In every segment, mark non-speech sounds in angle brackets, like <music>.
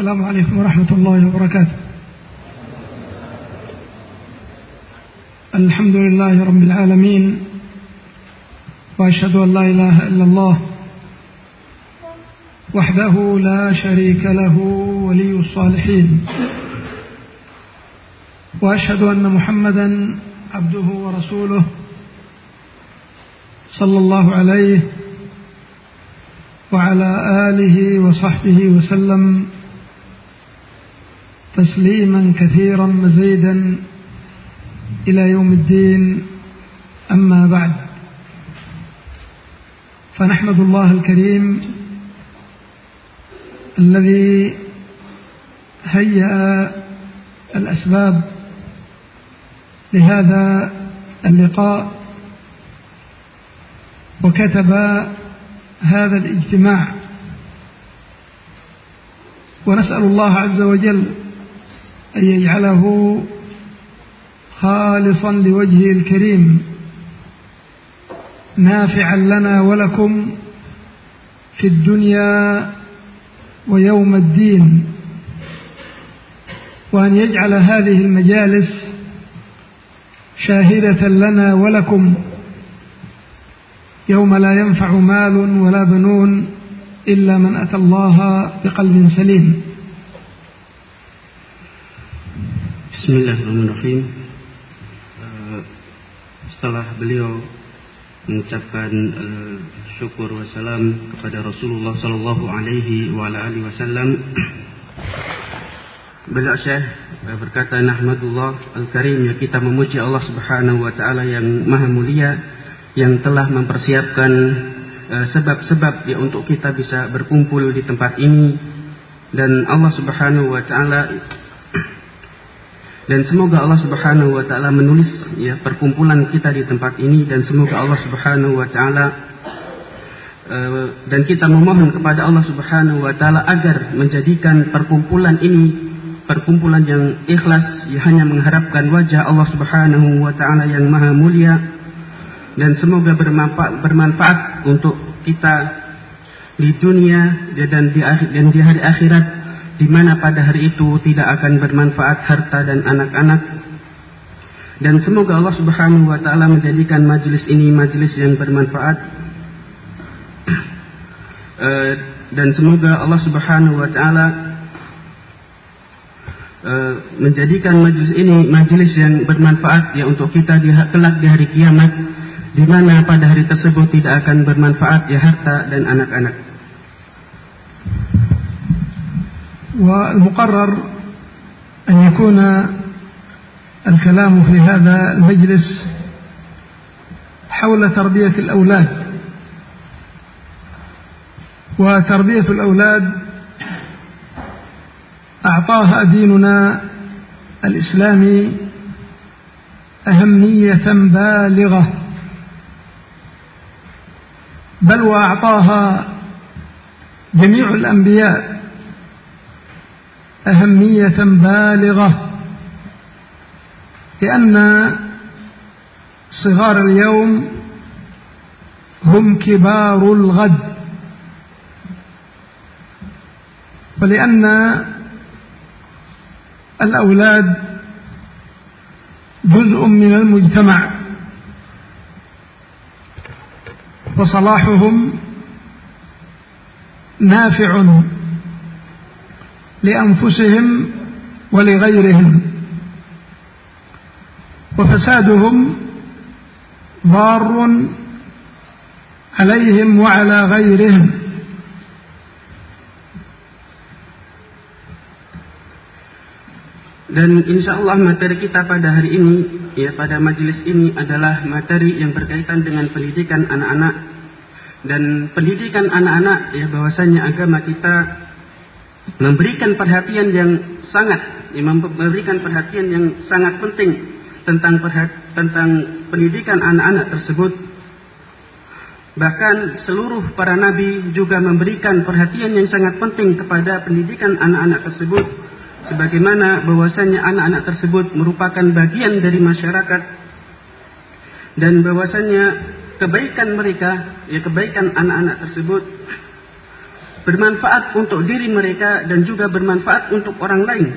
السلام عليكم ورحمة الله وبركاته. الحمد لله رب العالمين وأشهد أن لا إله إلا الله وحده لا شريك له ولي الصالحين. وأشهد أن محمدا عبده ورسوله صلى الله عليه وعلى آله وصحبه وسلم. تسليما كثيرا مزيدا إلى يوم الدين. أما بعد فنحمد الله الكريم الذي هيأ الأسباب لهذا اللقاء وكتب هذا الاجتماع. ونسأل الله عز وجل أن يجعله خالصا لوجهه الكريم نافعا لنا ولكم في الدنيا ويوم الدين. وأن يجعل هذه المجالس شاهدة لنا ولكم. يوم لا ينفع مال ولا بنون إلا من أتى الله بقلب سليم. Bismillahirrahmanirrahim. Setelah beliau mengucapkan uh, syukur wassalam kepada Rasulullah sallallahu alaihi wa wasallam. Beliau Syekh berkata nahmadullah al-karim ya kita memuji Allah Subhanahu wa taala yang maha mulia yang telah mempersiapkan sebab-sebab uh, ya untuk kita bisa berkumpul di tempat ini. Dan Allah Subhanahu wa taala dan semoga Allah Subhanahu wa taala menulis ya perkumpulan kita di tempat ini dan semoga Allah Subhanahu wa taala uh, dan kita memohon kepada Allah Subhanahu wa taala agar menjadikan perkumpulan ini perkumpulan yang ikhlas ya hanya mengharapkan wajah Allah Subhanahu wa taala yang maha mulia. Dan semoga bermanfaat, bermanfaat untuk kita di dunia dan di dan di hari akhirat di mana pada hari itu tidak akan bermanfaat harta dan anak-anak. Dan semoga Allah Subhanahu wa taala menjadikan majelis ini majelis yang bermanfaat. <clears throat> Eh, dan semoga Allah Subhanahu wa taala eh, menjadikan majelis ini majelis yang bermanfaat ya untuk kita di kelak di hari kiamat di mana pada hari tersebut tidak akan bermanfaat ya harta dan anak-anak. والمقرر أن يكون الكلام في هذا المجلس حول تربية الأولاد. وتربية الأولاد أعطاها ديننا الإسلامي أهمية بالغة. بل وأعطاها جميع الأنبياء أهمية بالغة لأن صغار اليوم هم كبار الغد. ولأن الأولاد جزء من المجتمع وصلاحهم نافع. لأنفسهم ولغيرهم وفسادهم ضار عليهم وعلى غيرهم Dan insya Allah materi kita pada hari ini, ya pada majelis ini adalah materi yang berkaitan dengan pendidikan anak-anak dan pendidikan anak-anak ya bahwasanya agama kita memberikan perhatian yang sangat, memberikan perhatian yang sangat penting tentang tentang pendidikan anak-anak tersebut. Bahkan seluruh para nabi juga memberikan perhatian yang sangat penting kepada pendidikan anak-anak tersebut. Sebagaimana bahwasanya anak-anak tersebut merupakan bagian dari masyarakat dan bahwasanya kebaikan mereka, ya kebaikan anak-anak tersebut bermanfaat untuk diri mereka dan juga bermanfaat untuk orang lain.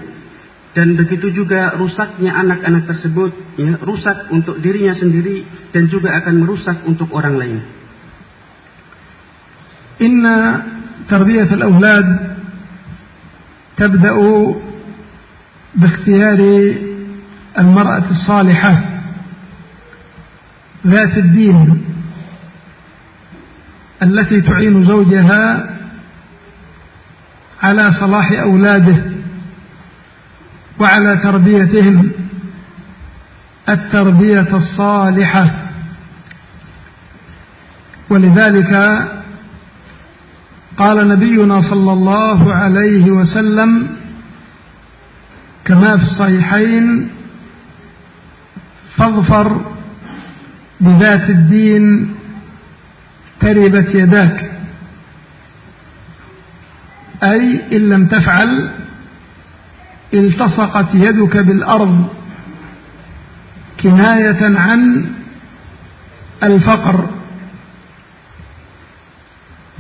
Dan begitu juga rusaknya anak-anak tersebut, ya, rusak untuk dirinya sendiri dan juga akan merusak untuk orang lain. Inna tarbiyat al-awlad تبدأ باختيار المرأة الصالحة ذات الدين التي تعين زوجها على صلاح أولاده وعلى تربيتهم التربية الصالحة. ولذلك قال نبينا صلى الله عليه وسلم كما في الصحيحين فاظفر بذات الدين تربت يداك. أي إن لم تفعل التصقت يدك بالأرض كناية عن الفقر.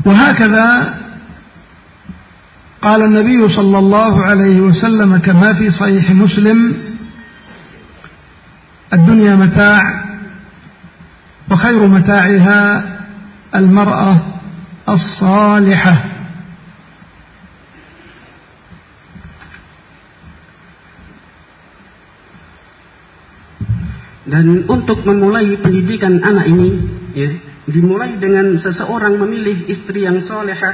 وهكذا قال النبي صلى الله عليه وسلم كما في صحيح مسلم الدنيا متاع وخير متاعها المرأة الصالحة. Dan untuk memulai pendidikan anak ini, ya, dimulai dengan seseorang memilih istri yang solehah,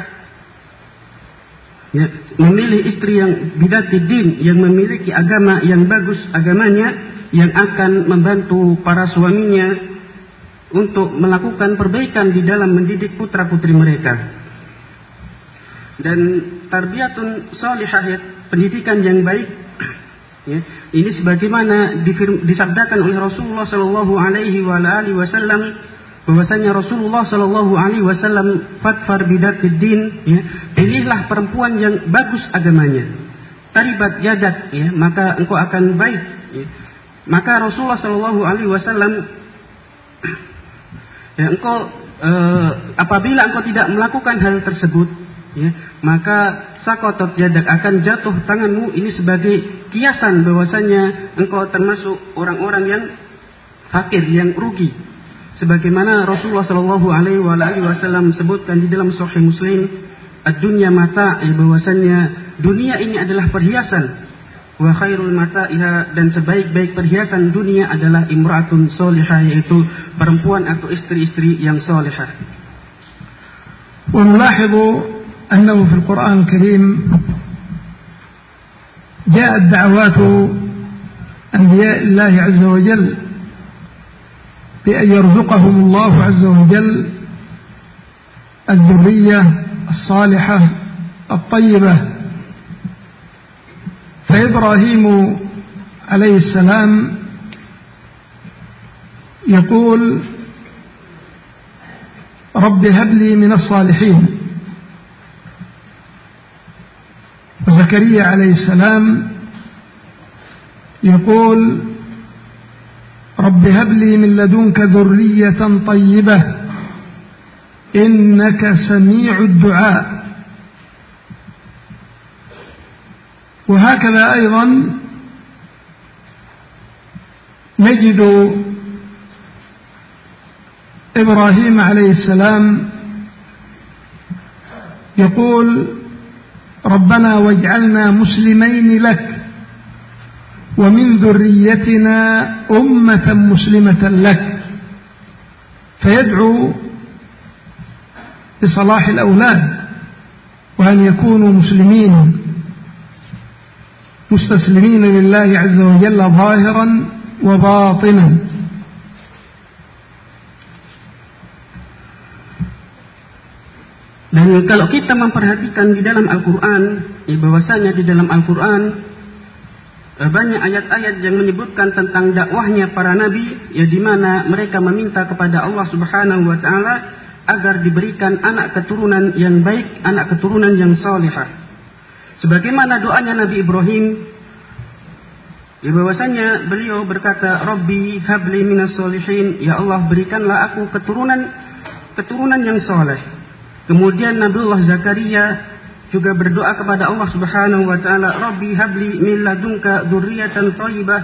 ya, memilih istri yang bidati din, yang memiliki agama yang bagus agamanya, yang akan membantu para suaminya untuk melakukan perbaikan di dalam mendidik putra putri mereka. Dan tarbiyatun solehah, ya, pendidikan yang baik Ya. Ini sebagaimana disabdakan oleh Rasulullah Shallallahu Alaihi Wasallam bahwasanya Rasulullah Shallallahu Alaihi Wasallam fatfar bidat din, ya, pilihlah perempuan yang bagus agamanya, taribat jadat, ya, maka engkau akan baik. Ya. Maka Rasulullah Shallallahu Alaihi Wasallam ya, engkau eh, apabila engkau tidak melakukan hal tersebut, ya, maka sakotot jadak akan jatuh tanganmu ini sebagai kiasan bahwasanya engkau termasuk orang-orang yang fakir yang rugi sebagaimana Rasulullah Shallallahu alaihi wasallam sebutkan di dalam sahih Muslim ad-dunya mata ya bahwasanya dunia ini adalah perhiasan wa khairul mata'iha dan sebaik-baik perhiasan dunia adalah imratun solihah yaitu perempuan atau istri-istri yang solihah. ونلاحظ أنه في القرآن الكريم جاءت دعوات أنبياء الله عز وجل بأن يرزقهم الله عز وجل الذرية الصالحة الطيبة. فإبراهيم عليه السلام يقول رب هب لي من الصالحين. وزكريا عليه السلام يقول رب هب لي من لدنك ذرية طيبة إنك سميع الدعاء. وهكذا أيضا نجد إبراهيم عليه السلام يقول ربنا واجعلنا مسلمين لك ومن ذريتنا أمة مسلمة لك. فيدعو لصلاح الأولاد وأن يكونوا مسلمين. مستسلمين لله عز وجل ظاهرا وباطنا. Dan kalau kita memperhatikan di dalam Al-Quran, ya bahwasanya di dalam Al-Quran eh, banyak ayat-ayat yang menyebutkan tentang dakwahnya para nabi, ya di mana mereka meminta kepada Allah Subhanahu Wa Taala agar diberikan anak keturunan yang baik, anak keturunan yang salihah. Sebagaimana doanya Nabi Ibrahim, ya bahwasanya beliau berkata, Robbi habli minas solihin, ya Allah berikanlah aku keturunan keturunan yang soleh. Kemudian Nabiullah Zakaria juga berdoa kepada Allah Subhanahu wa taala, "Rabbi habli min ladunka dzurriyyatan thayyibah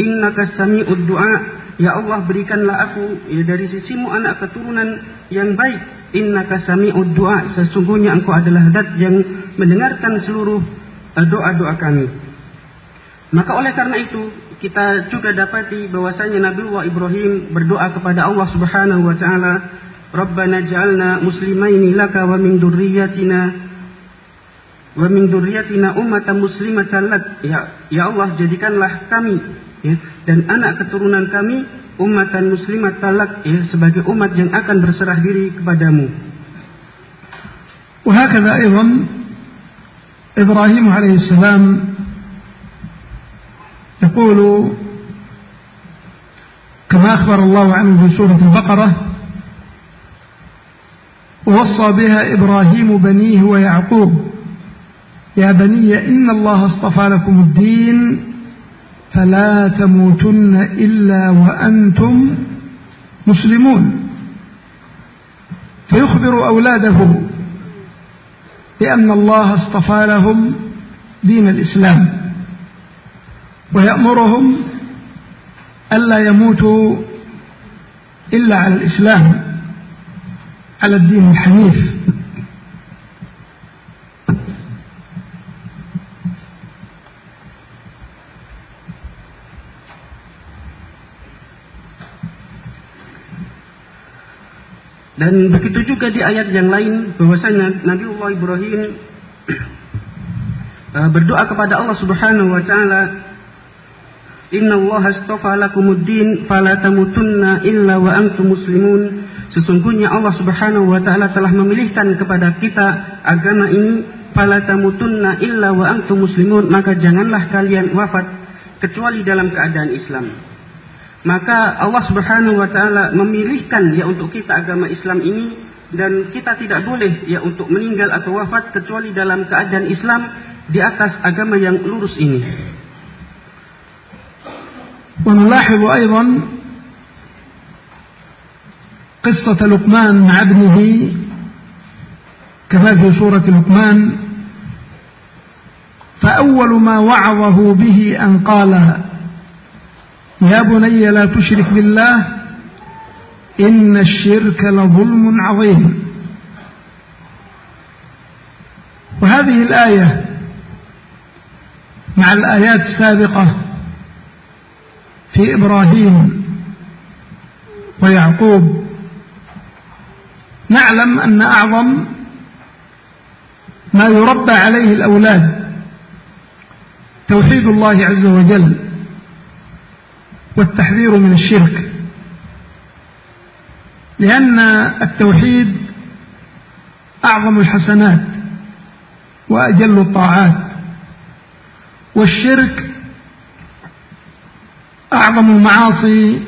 innaka sami'ud du'a." Ya Allah berikanlah aku ya, dari sisimu anak keturunan yang baik. Innaka sami'ud du'a. Sesungguhnya engkau adalah zat yang mendengarkan seluruh eh, doa-doa kami. Maka oleh karena itu kita juga dapati bahwasanya Nabi Ibrahim berdoa kepada Allah Subhanahu wa taala Rabbana ja'alna muslimaini laka wa min dzurriyyatina wa min dzurriyyatina ummatan muslimatan lak. Ya, ya Allah jadikanlah kami ya, dan anak keturunan kami ummatan muslimatan lak ya, sebagai umat yang akan berserah diri kepadamu. وهكذا أيضا إبراهيم عليه السلام يقول كما أخبر الله عنه في سورة البقرة ووصى بها إبراهيم بنيه ويعقوب. يا بني إن الله اصطفى لكم الدين فلا تموتن إلا وأنتم مسلمون. فيخبر أولاده بأن الله اصطفى لهم دين الإسلام ويأمرهم ألا يموتوا إلا على الإسلام. على الدين الحنيف Dan begitu juga di ayat yang lain bahwasanya Nabi Allah Ibrahim <clears throat> eh, berdoa kepada Allah Subhanahu wa taala Inna Allah astafa lakumuddin fala tamutunna illa wa antum muslimun. Sesungguhnya Allah Subhanahu wa taala telah memilihkan kepada kita agama ini fala tamutunna illa wa antum muslimun, maka janganlah kalian wafat kecuali dalam keadaan Islam. Maka Allah Subhanahu wa taala memilihkan ya untuk kita agama Islam ini dan kita tidak boleh ya untuk meninggal atau wafat kecuali dalam keadaan Islam di atas agama yang lurus ini. ونلاحظ أيضا قصة لقمان مع ابنه كما في سورة لقمان. فأول ما وعظه به أن قال يا بني لا تشرك بالله إن الشرك لظلم عظيم. وهذه الآية مع الآيات السابقة في إبراهيم ويعقوب نعلم أن أعظم ما يربى عليه الأولاد توحيد الله عز وجل والتحذير من الشرك لأن التوحيد أعظم الحسنات وأجل الطاعات والشرك أعظم المعاصي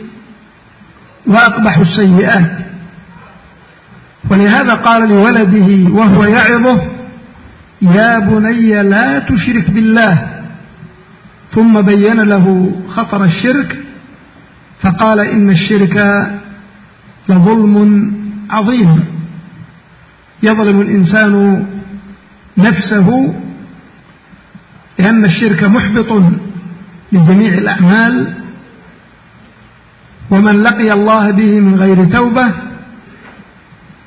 وأقبح السيئات. ولهذا قال لولده وهو يعظه يا بني لا تشرك بالله. ثم بين له خطر الشرك فقال إن الشرك لظلم عظيم. يظلم الإنسان نفسه لأن الشرك محبط لجميع الأعمال ومن لقي الله به من غير توبة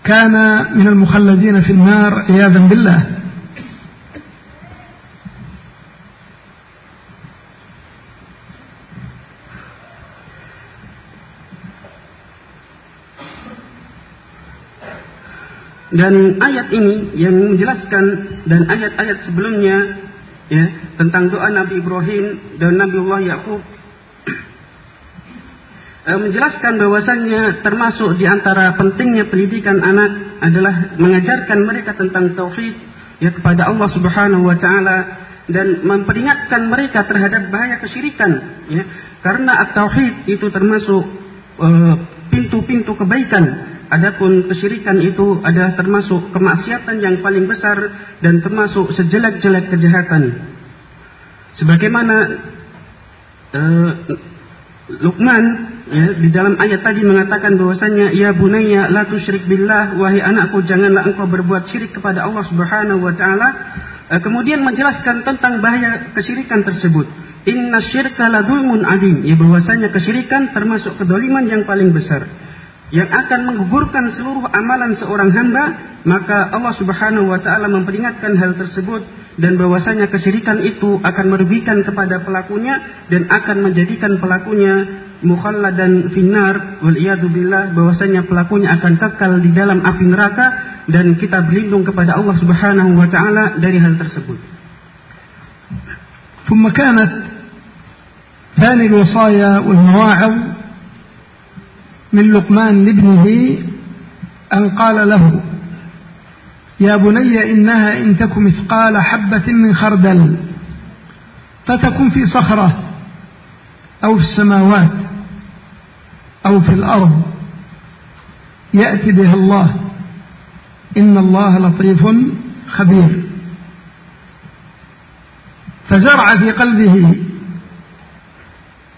كان من المخلدين في النار عياذا بالله Dan ayat ini yang menjelaskan dan ayat-ayat sebelumnya ya tentang doa Nabi Ibrahim dan Nabi Allah Yakub e, menjelaskan bahwasannya termasuk di antara pentingnya pendidikan anak adalah mengajarkan mereka tentang tauhid ya kepada Allah Subhanahu wa taala dan memperingatkan mereka terhadap bahaya kesyirikan ya. Karena at-tauhid itu termasuk e, pintu-pintu kebaikan. Adapun kesyirikan itu adalah termasuk kemaksiatan yang paling besar dan termasuk sejelek-jelek kejahatan. Sebagaimana e, Luqman ya, di dalam ayat tadi mengatakan bahwasanya ya bunayya la tusyrik billah wahai anakku janganlah engkau berbuat syirik kepada Allah Subhanahu wa taala. Eh, kemudian menjelaskan tentang bahaya kesyirikan tersebut. Inna syirka la dzulmun adim. Ya bahwasanya kesyirikan termasuk kedoliman yang paling besar yang akan menggugurkan seluruh amalan seorang hamba, maka Allah Subhanahu wa taala memperingatkan hal tersebut dan bahwasanya kesyirikan itu akan merugikan kepada pelakunya dan akan menjadikan pelakunya mukhalladan finnar wal billah bahwasanya pelakunya akan kekal di dalam api neraka dan kita berlindung kepada Allah Subhanahu wa taala dari hal tersebut. ثم كانت ثاني الوصايا والمواعظ من لقمان لابنه أن قال له يا بني إنها إن تك مثقال حبة من خردل فتكن في صخرة أو في السماوات أو في الأرض يأتي بها الله. إن الله لطيف خبير. فزرع في قلبه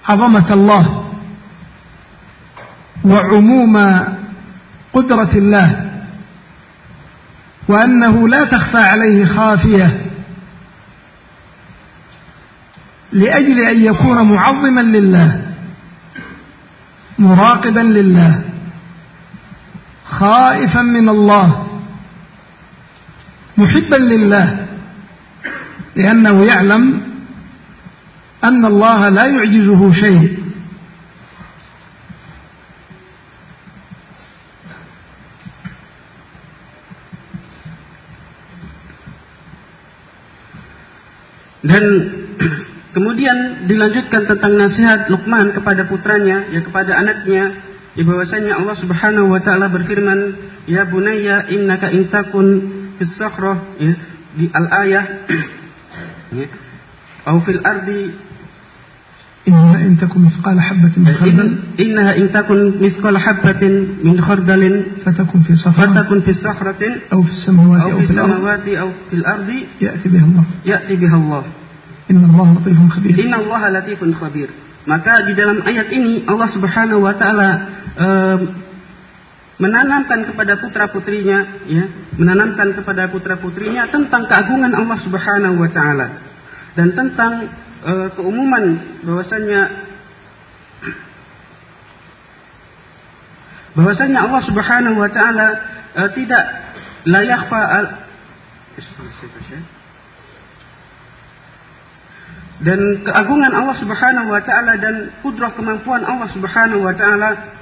عظمة الله وعموم قدرة الله. وأنه لا تخفى عليه خافية لأجل أن يكون معظما لله مراقبا لله خائفا من الله محبا لله لأنه يعلم أن الله لا يعجزه شيء. Dan <clears throat> kemudian dilanjutkan tentang nasihat Luqman kepada putranya, ya kepada anaknya, ya bahwasanya Allah Subhanahu wa taala berfirman, "Ya bunayya innaka in takun fis ya, di al-ayah <clears throat> ya, atau fil ardi إنها إن تكن مثقال حبة من خردل إنها إن تكن مثقال حبة من خردل فتكن في صخرة فتكن في صخرة أو في السماوات أو في السماوات أو في الأرض يأتي بها الله يأتي بها الله Inna Allah latifun khabir. Maka di dalam ayat ini Allah Subhanahu wa taala e, menanamkan kepada putra-putrinya ya, menanamkan kepada putra-putrinya tentang keagungan Allah Subhanahu wa taala dan tentang e, keumuman bahwasanya bahwasanya Allah Subhanahu wa taala e, tidak layak al dan keagungan Allah Subhanahu wa taala dan kudrah kemampuan Allah Subhanahu wa taala.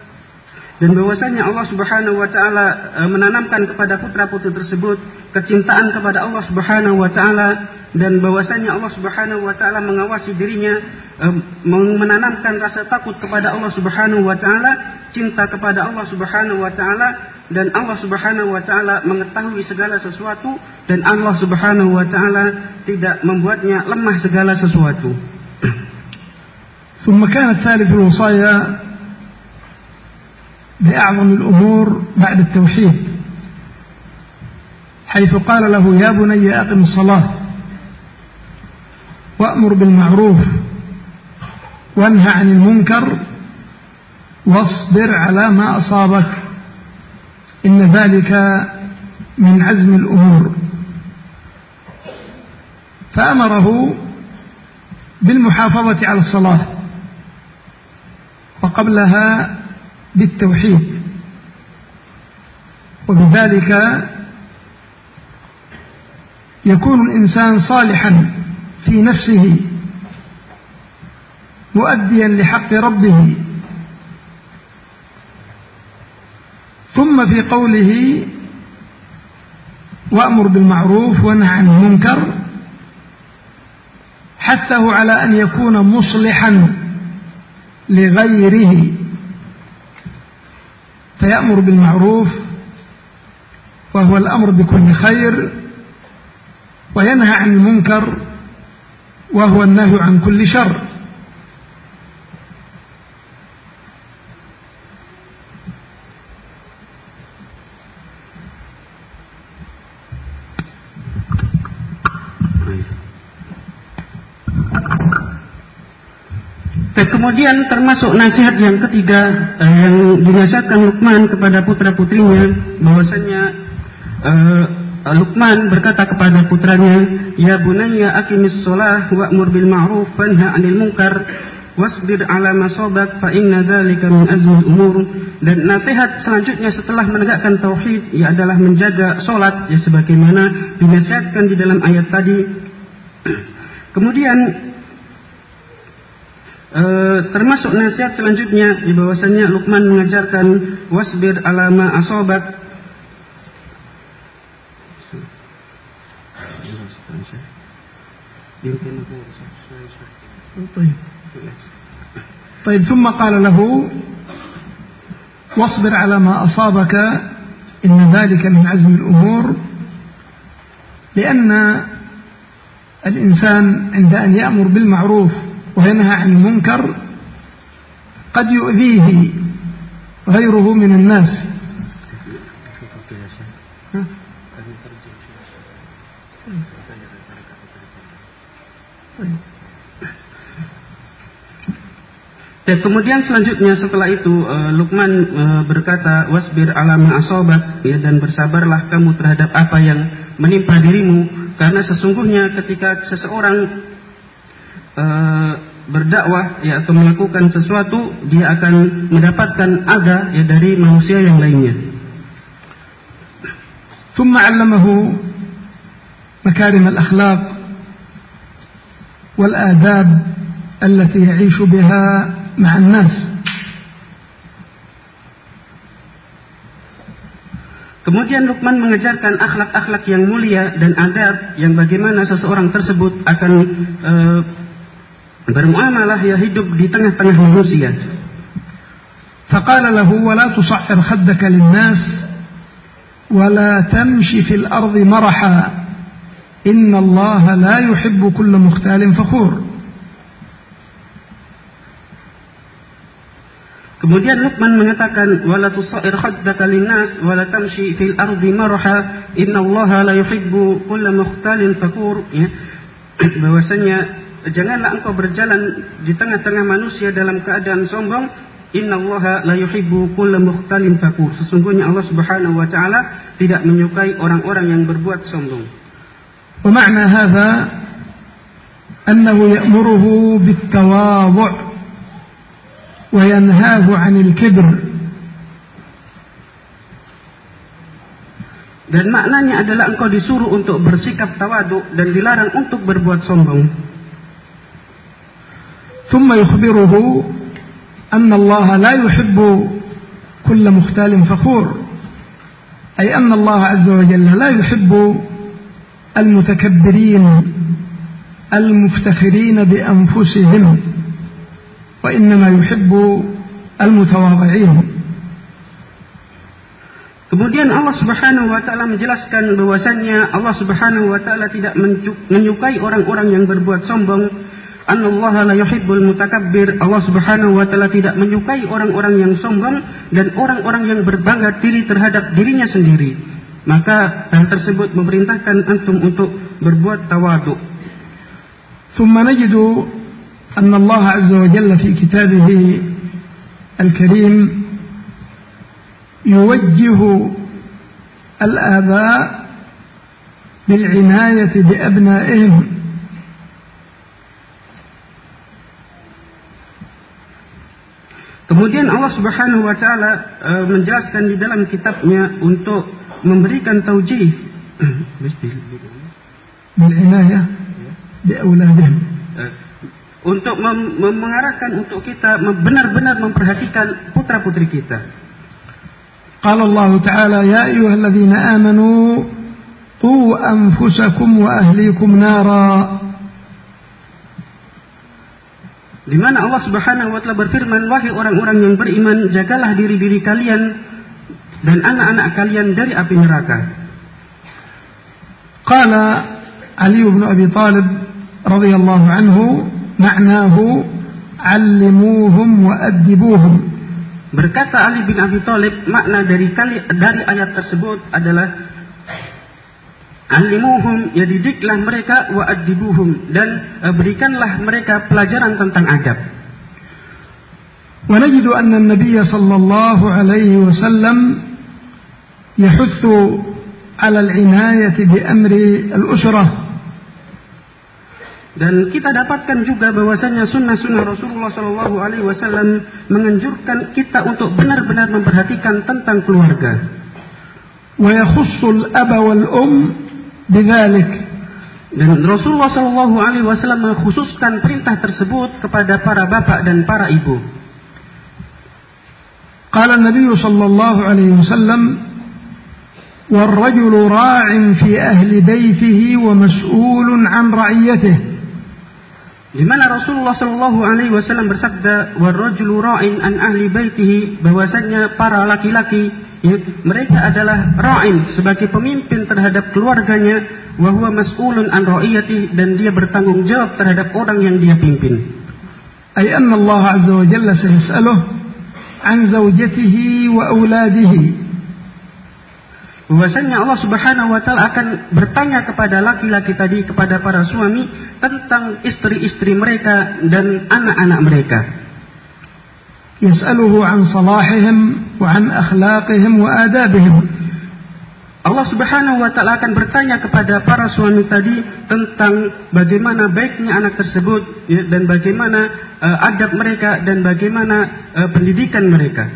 Dan bahwasanya Allah Subhanahu wa taala e, menanamkan kepada putra-putri tersebut kecintaan kepada Allah Subhanahu wa taala. Dan bahwasanya Allah Subhanahu wa taala mengawasi dirinya e, menanamkan rasa takut kepada Allah Subhanahu wa taala, cinta kepada Allah Subhanahu wa taala dan Allah Subhanahu wa taala mengetahui segala sesuatu dan Allah Subhanahu wa taala tidak membuatnya lemah segala sesuatu. ثم كانت ثالث الوصايا بأعظم الأمور بعد التوحيد حيث قال له يا بني أقم الصلاة وأمر بالمعروف وانهى عن المنكر واصبر على ما أصابك إن ذلك من عزم الأمور. فأمره بالمحافظة على الصلاة وقبلها بالتوحيد. وبذلك يكون الإنسان صالحا في نفسه مؤديا لحق ربه. ثم في قوله وأمر بالمعروف ونهى عن المنكر حثه على أن يكون مصلحا لغيره. فيأمر بالمعروف وهو الأمر بكل خير وينهى عن المنكر وهو النهي عن كل شر. Kemudian termasuk nasihat yang ketiga eh, yang dinasihatkan Luqman kepada putra putrinya bahwasanya eh, Luqman berkata kepada putranya, "Ya bunayya aqimis shalah wa'mur bil ma'ruf wanha 'anil munkar wasbir 'ala masabak fa inna dzalika min azmi umur." Dan nasihat selanjutnya setelah menegakkan tauhid ia adalah menjaga salat ya sebagaimana dinasihatkan di dalam ayat tadi. <clears throat> Kemudian e, termasuk nasihat selanjutnya di bahwasanya Luqman mengajarkan wasbir 'ala ma asabak يمكن طيب طيب ثم قال له واصبر على ما أصابك إن ذلك من عزم الأمور لأن الإنسان عند أن يأمر بالمعروف وينهى عن المنكر قد يؤذيه غيره من الناس Dan kemudian selanjutnya setelah itu uh, Luqman uh, berkata wasbir alama asobat ya dan bersabarlah kamu terhadap apa yang menimpa dirimu karena sesungguhnya ketika seseorang uh, berdakwah ya atau melakukan sesuatu dia akan mendapatkan ada ya dari manusia yang lainnya. ثم علمه مكارم الأخلاق والآداب التي يعيش بها مع الناس Kemudian Luqman mengajarkan akhlak-akhlak yang mulia dan adab yang bagaimana seseorang tersebut akan e, bermuamalah ya hidup di tengah-tengah manusia. فقال له ولا تصعر خدك للناس ولا تمشي في الأرض مرحا إن الله لا يحب كل مختال فخور Kemudian Luqman mengatakan wala tusair khaddaka linnas wala tamshi fil ardi marha innallaha la yuhibbu kulla mukhtalin fakur ya bahwasanya janganlah engkau berjalan di tengah-tengah manusia dalam keadaan sombong innallaha la yuhibbu kulla mukhtalin fakur sesungguhnya Allah Subhanahu wa taala tidak menyukai orang-orang yang berbuat sombong ومعنى هذا أنه يأمره بالتواضع وينهاه عن الكبر Dan maknanya adalah engkau disuruh untuk bersikap tawadu dan dilarang untuk berbuat sombong. ثم يخبره أن الله لا يحب كل مختال فخور أي أن الله عز وجل لا يحب المتكبرين المفتخرين بأنفسهم وإنما يحب المتواضعين Kemudian Allah Subhanahu wa taala menjelaskan bahwasannya Allah Subhanahu wa taala tidak menyukai orang-orang yang berbuat sombong. Anallaha la yuhibbul mutakabbir. Allah Subhanahu wa taala tidak menyukai orang-orang yang sombong dan orang-orang yang berbangga diri terhadap dirinya sendiri. Maka hal tersebut memerintahkan antum untuk berbuat tawadu. ثم نجد أن الله عز وجل في كتابه الكريم يوجه الآباء بالعناية بأبنائهم Kemudian Allah Subhanahu wa taala e, menjelaskan di dalam kitabnya untuk memberikan taujih <clears throat> bil inayah bi ya? e, untuk mem mengarahkan untuk kita benar-benar memperhatikan putra-putri kita. Qala Allah Ta'ala ya ayyuhalladzina amanu qu anfusakum wa ahlikum nara. Di mana Allah Subhanahu wa taala berfirman, "Wahai orang-orang yang beriman, jagalah diri-diri kalian dan anak-anak kalian dari api neraka." Qala Ali bin Abi Talib radhiyallahu anhu, ma'nahu allimuhum wa adibuhum'. Berkata Ali bin Abi Thalib, makna dari kali dari ayat tersebut adalah Alimuhum, ya didiklah mereka wa adibuhum dan e, berikanlah mereka pelajaran tentang adab. ونجد أن النبي صلى الله عليه وسلم يحث على العناية بأمر الأسرة Dan kita dapatkan juga bahwasanya sunnah-sunnah Rasulullah Shallallahu Alaihi Wasallam menganjurkan kita untuk benar-benar memperhatikan tentang keluarga. ويخص الأب والأم بذلك Dan Rasulullah Shallallahu Alaihi Wasallam mengkhususkan perintah tersebut kepada para bapak dan para ibu. قال النبي صلى الله عليه وسلم والرجل راع في أهل بيته ومسؤول عن رعيته Di mana Rasulullah Shallallahu Alaihi Wasallam bersabda, "Warajulu ra'in an ahli baitihi," bahwasanya para laki-laki Ya, mereka adalah ra'in sebagai pemimpin terhadap keluarganya bahwa mas'ulun an ra'iyati dan dia bertanggung jawab terhadap orang yang dia pimpin. Ay anna Allah azza wa jalla sayas'aluh an zawjatihi wa auladihi. Bahwasanya Allah Subhanahu wa taala akan bertanya kepada laki-laki tadi kepada para suami tentang istri-istri mereka dan anak-anak mereka. يسأله عن صلاحهم وعن أخلاقهم وآدابهم Allah Subhanahu wa taala akan bertanya kepada para suami tadi tentang bagaimana baiknya anak tersebut ya, dan bagaimana uh, adab mereka dan bagaimana uh, pendidikan mereka.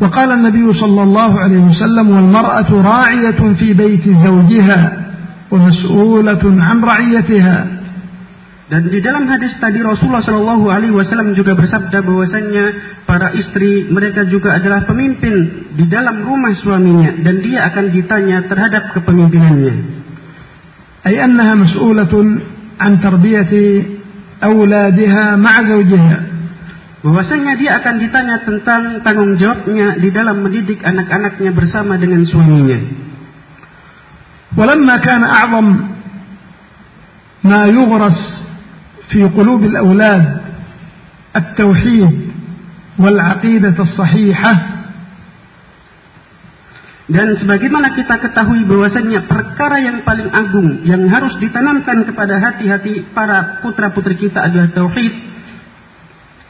وقال النبي صلى الله عليه وسلم والمرأة راعية في بيت زوجها ومسؤولة عن رعيتها Dan di dalam hadis tadi Rasulullah Shallallahu Alaihi Wasallam juga bersabda bahwasanya para istri mereka juga adalah pemimpin di dalam rumah suaminya dan dia akan ditanya terhadap kepemimpinannya. أي أنها مسؤولة عن تربية أولادها مع زوجها bahwasanya dia akan ditanya tentang tanggung jawabnya di dalam mendidik anak-anaknya bersama dengan suaminya. ولما كان أعظم ما يغرس في قلوب الأولاد التوحيد والعقيدة الصحيحة Dan sebagaimana kita ketahui bahwasanya perkara yang paling agung yang harus ditanamkan kepada hati-hati para putra-putri kita adalah tauhid.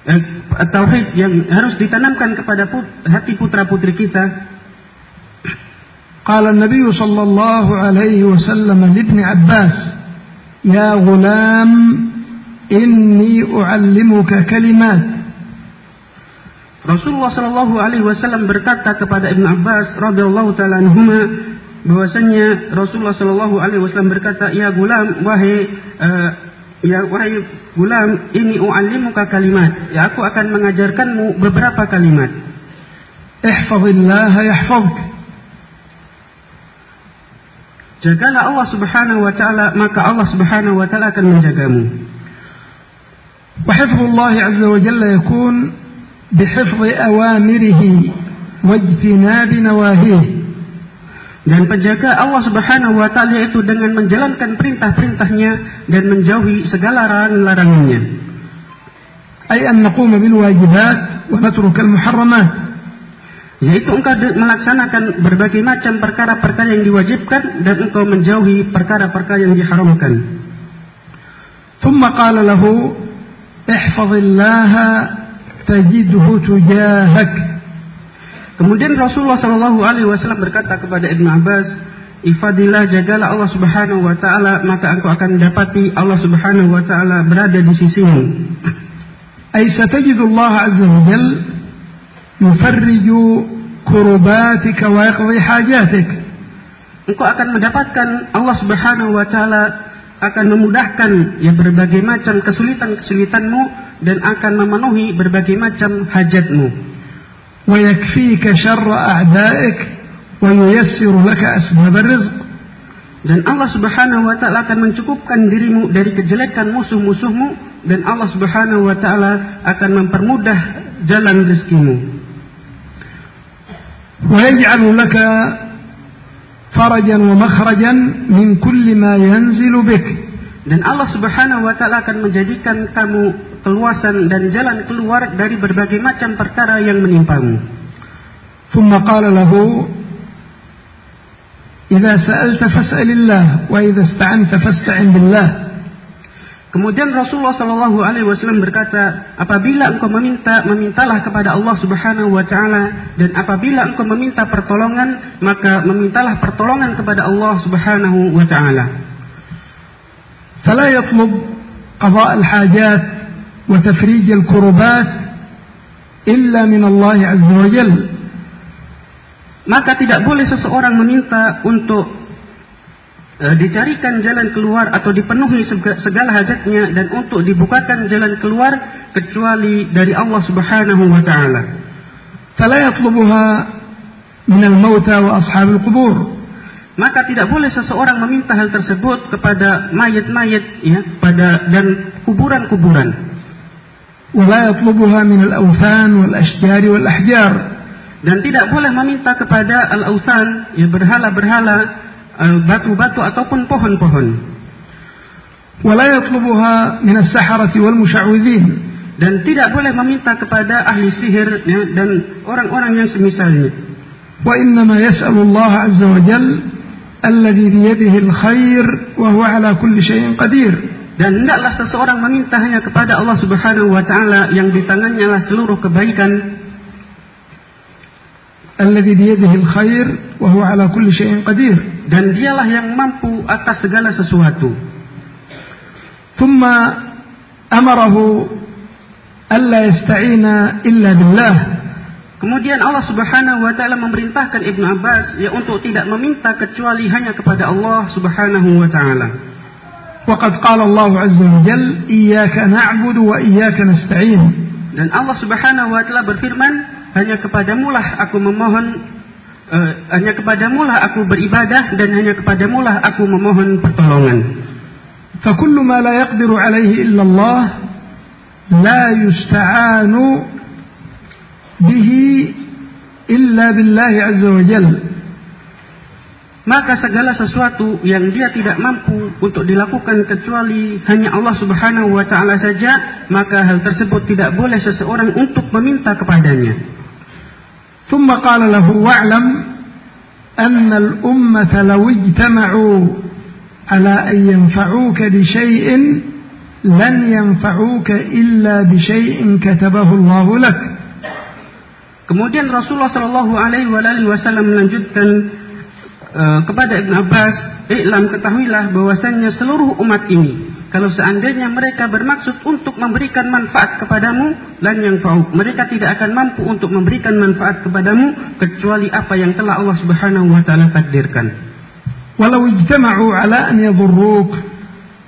Eh, tauhid yang harus ditanamkan kepada put, hati putra-putri kita. قال النبي صلى الله عليه وسلم لابن عباس يا غلام Inni u'allimuka kalimat. Rasulullah Shallallahu Alaihi Wasallam berkata kepada Ibn Abbas radhiallahu taala anhuma bahwasanya Rasulullah Shallallahu Alaihi Wasallam berkata, ya gulam wahai uh, ya wahai gulam ini u'allimuka kalimat. Ya aku akan mengajarkanmu beberapa kalimat. Ihfazillah yahfazuk. Jagalah Allah Subhanahu wa taala, maka Allah Subhanahu wa taala akan menjagamu. وحفظ الله عز وجل يكون بحفظ أوامره واجتناب نواهيه Dan penjaga Allah Subhanahu wa taala itu dengan menjalankan perintah-perintahnya dan menjauhi segala larangan-larangannya. أي أن نقوم بالواجبات ونترك المحرمات Yaitu engkau melaksanakan berbagai macam perkara-perkara yang diwajibkan dan engkau menjauhi perkara-perkara yang diharamkan. ثم قال له احفظ الله tajidhu تجاهك Kemudian Rasulullah Shallallahu Alaihi Wasallam berkata kepada Ibn Abbas, Ifadilah jagalah Allah Subhanahu Wa Taala maka engkau akan dapati Allah Subhanahu Wa Taala berada di sisimu. Aisyatajidullah Azza wa Jal yufarriju kurubatika wa yaqdi hajatik. Engkau akan mendapatkan Allah Subhanahu wa taala akan memudahkan ya berbagai macam kesulitan-kesulitanmu dan akan memenuhi berbagai macam hajatmu. ويكفيك شر أعدائك وييسر لك أسباب الرزق Dan Allah Subhanahu wa taala akan mencukupkan dirimu dari kejelekan musuh-musuhmu dan Allah Subhanahu wa taala akan mempermudah jalan rezekimu. ويجعل لك فرجا ومخرجا من كل ما ينزل بك Dan Allah Subhanahu wa taala akan menjadikan kamu keluasan dan jalan keluar dari berbagai macam perkara yang menimpamu. ثم قال له إذا سألت فاسأل الله وإذا استعنت فاستعن بالله Kemudian Rasulullah Shallallahu Alaihi Wasallam berkata, apabila engkau meminta, memintalah kepada Allah Subhanahu Wa Taala, dan apabila engkau meminta pertolongan, maka memintalah pertolongan kepada Allah Subhanahu Wa Taala. فلا يطلب قضاء الحاجات وتفريج الكربات إلا من الله عز وجل. Maka tidak boleh seseorang meminta untuk Eh, dicarikan jalan keluar atau dipenuhi segala hajatnya dan untuk dibukakan jalan keluar kecuali dari Allah Subhanahu wa taala. Fala yatlubuha min al-mauta wa ashab al-qubur. Maka tidak boleh seseorang meminta hal tersebut kepada mayat-mayat ya, pada dan kuburan-kuburan. Wala yatlubuha min al-awthan wal ashjar wal ahjar. Dan tidak boleh meminta kepada al-awthan, ya berhala-berhala Eh, batu-batu ataupun pohon-pohon. Wala yatlubuha min as-saharati wal musya'widhin dan tidak boleh meminta kepada ahli sihir ya, dan orang-orang yang semisalnya. Wa inna ma yas'alu Allah azza wa jal alladhi bi al-khair wa huwa ala kulli syai'in qadir. Dan tidaklah seseorang meminta hanya kepada Allah Subhanahu wa taala yang di tangannya lah seluruh kebaikan alladhi biyadihi al-khair wa huwa ala kulli syai'in qadir dan dialah yang mampu atas segala sesuatu thumma amarahu alla yasta'ina illa billah Kemudian Allah Subhanahu wa taala memerintahkan Ibnu Abbas ya untuk tidak meminta kecuali hanya kepada Allah Subhanahu wa taala. Waqad qala Allah azza wa jalla iyyaka na'budu wa iyyaka nasta'in. Dan Allah Subhanahu wa taala berfirman, hanya kepadamu lah aku memohon uh, hanya kepadamu lah aku beribadah dan hanya kepadamu lah aku memohon pertolongan. فكل ما لا يقدر عليه إلا الله لا يستعان به إلا بالله عز وجل. Maka segala sesuatu yang dia tidak mampu untuk dilakukan kecuali hanya Allah Subhanahu wa taala saja, maka hal tersebut tidak boleh seseorang untuk meminta kepadanya. ثم قال له واعلم أن الأمة لو اجتمعوا على أن ينفعوك بشيء لن ينفعوك إلا بشيء كتبه الله لك Kemudian Rasulullah Shallallahu Alaihi Wasallam melanjutkan uh, kepada Ibn Abbas, "Iklam ketahuilah bahwasanya seluruh umat ini kalau seandainya mereka bermaksud untuk memberikan manfaat kepadamu, lan yang fauk. Mereka tidak akan mampu untuk memberikan manfaat kepadamu kecuali apa yang telah Allah Subhanahu wa taala takdirkan. Walau ijtama'u ala an yadhurruk,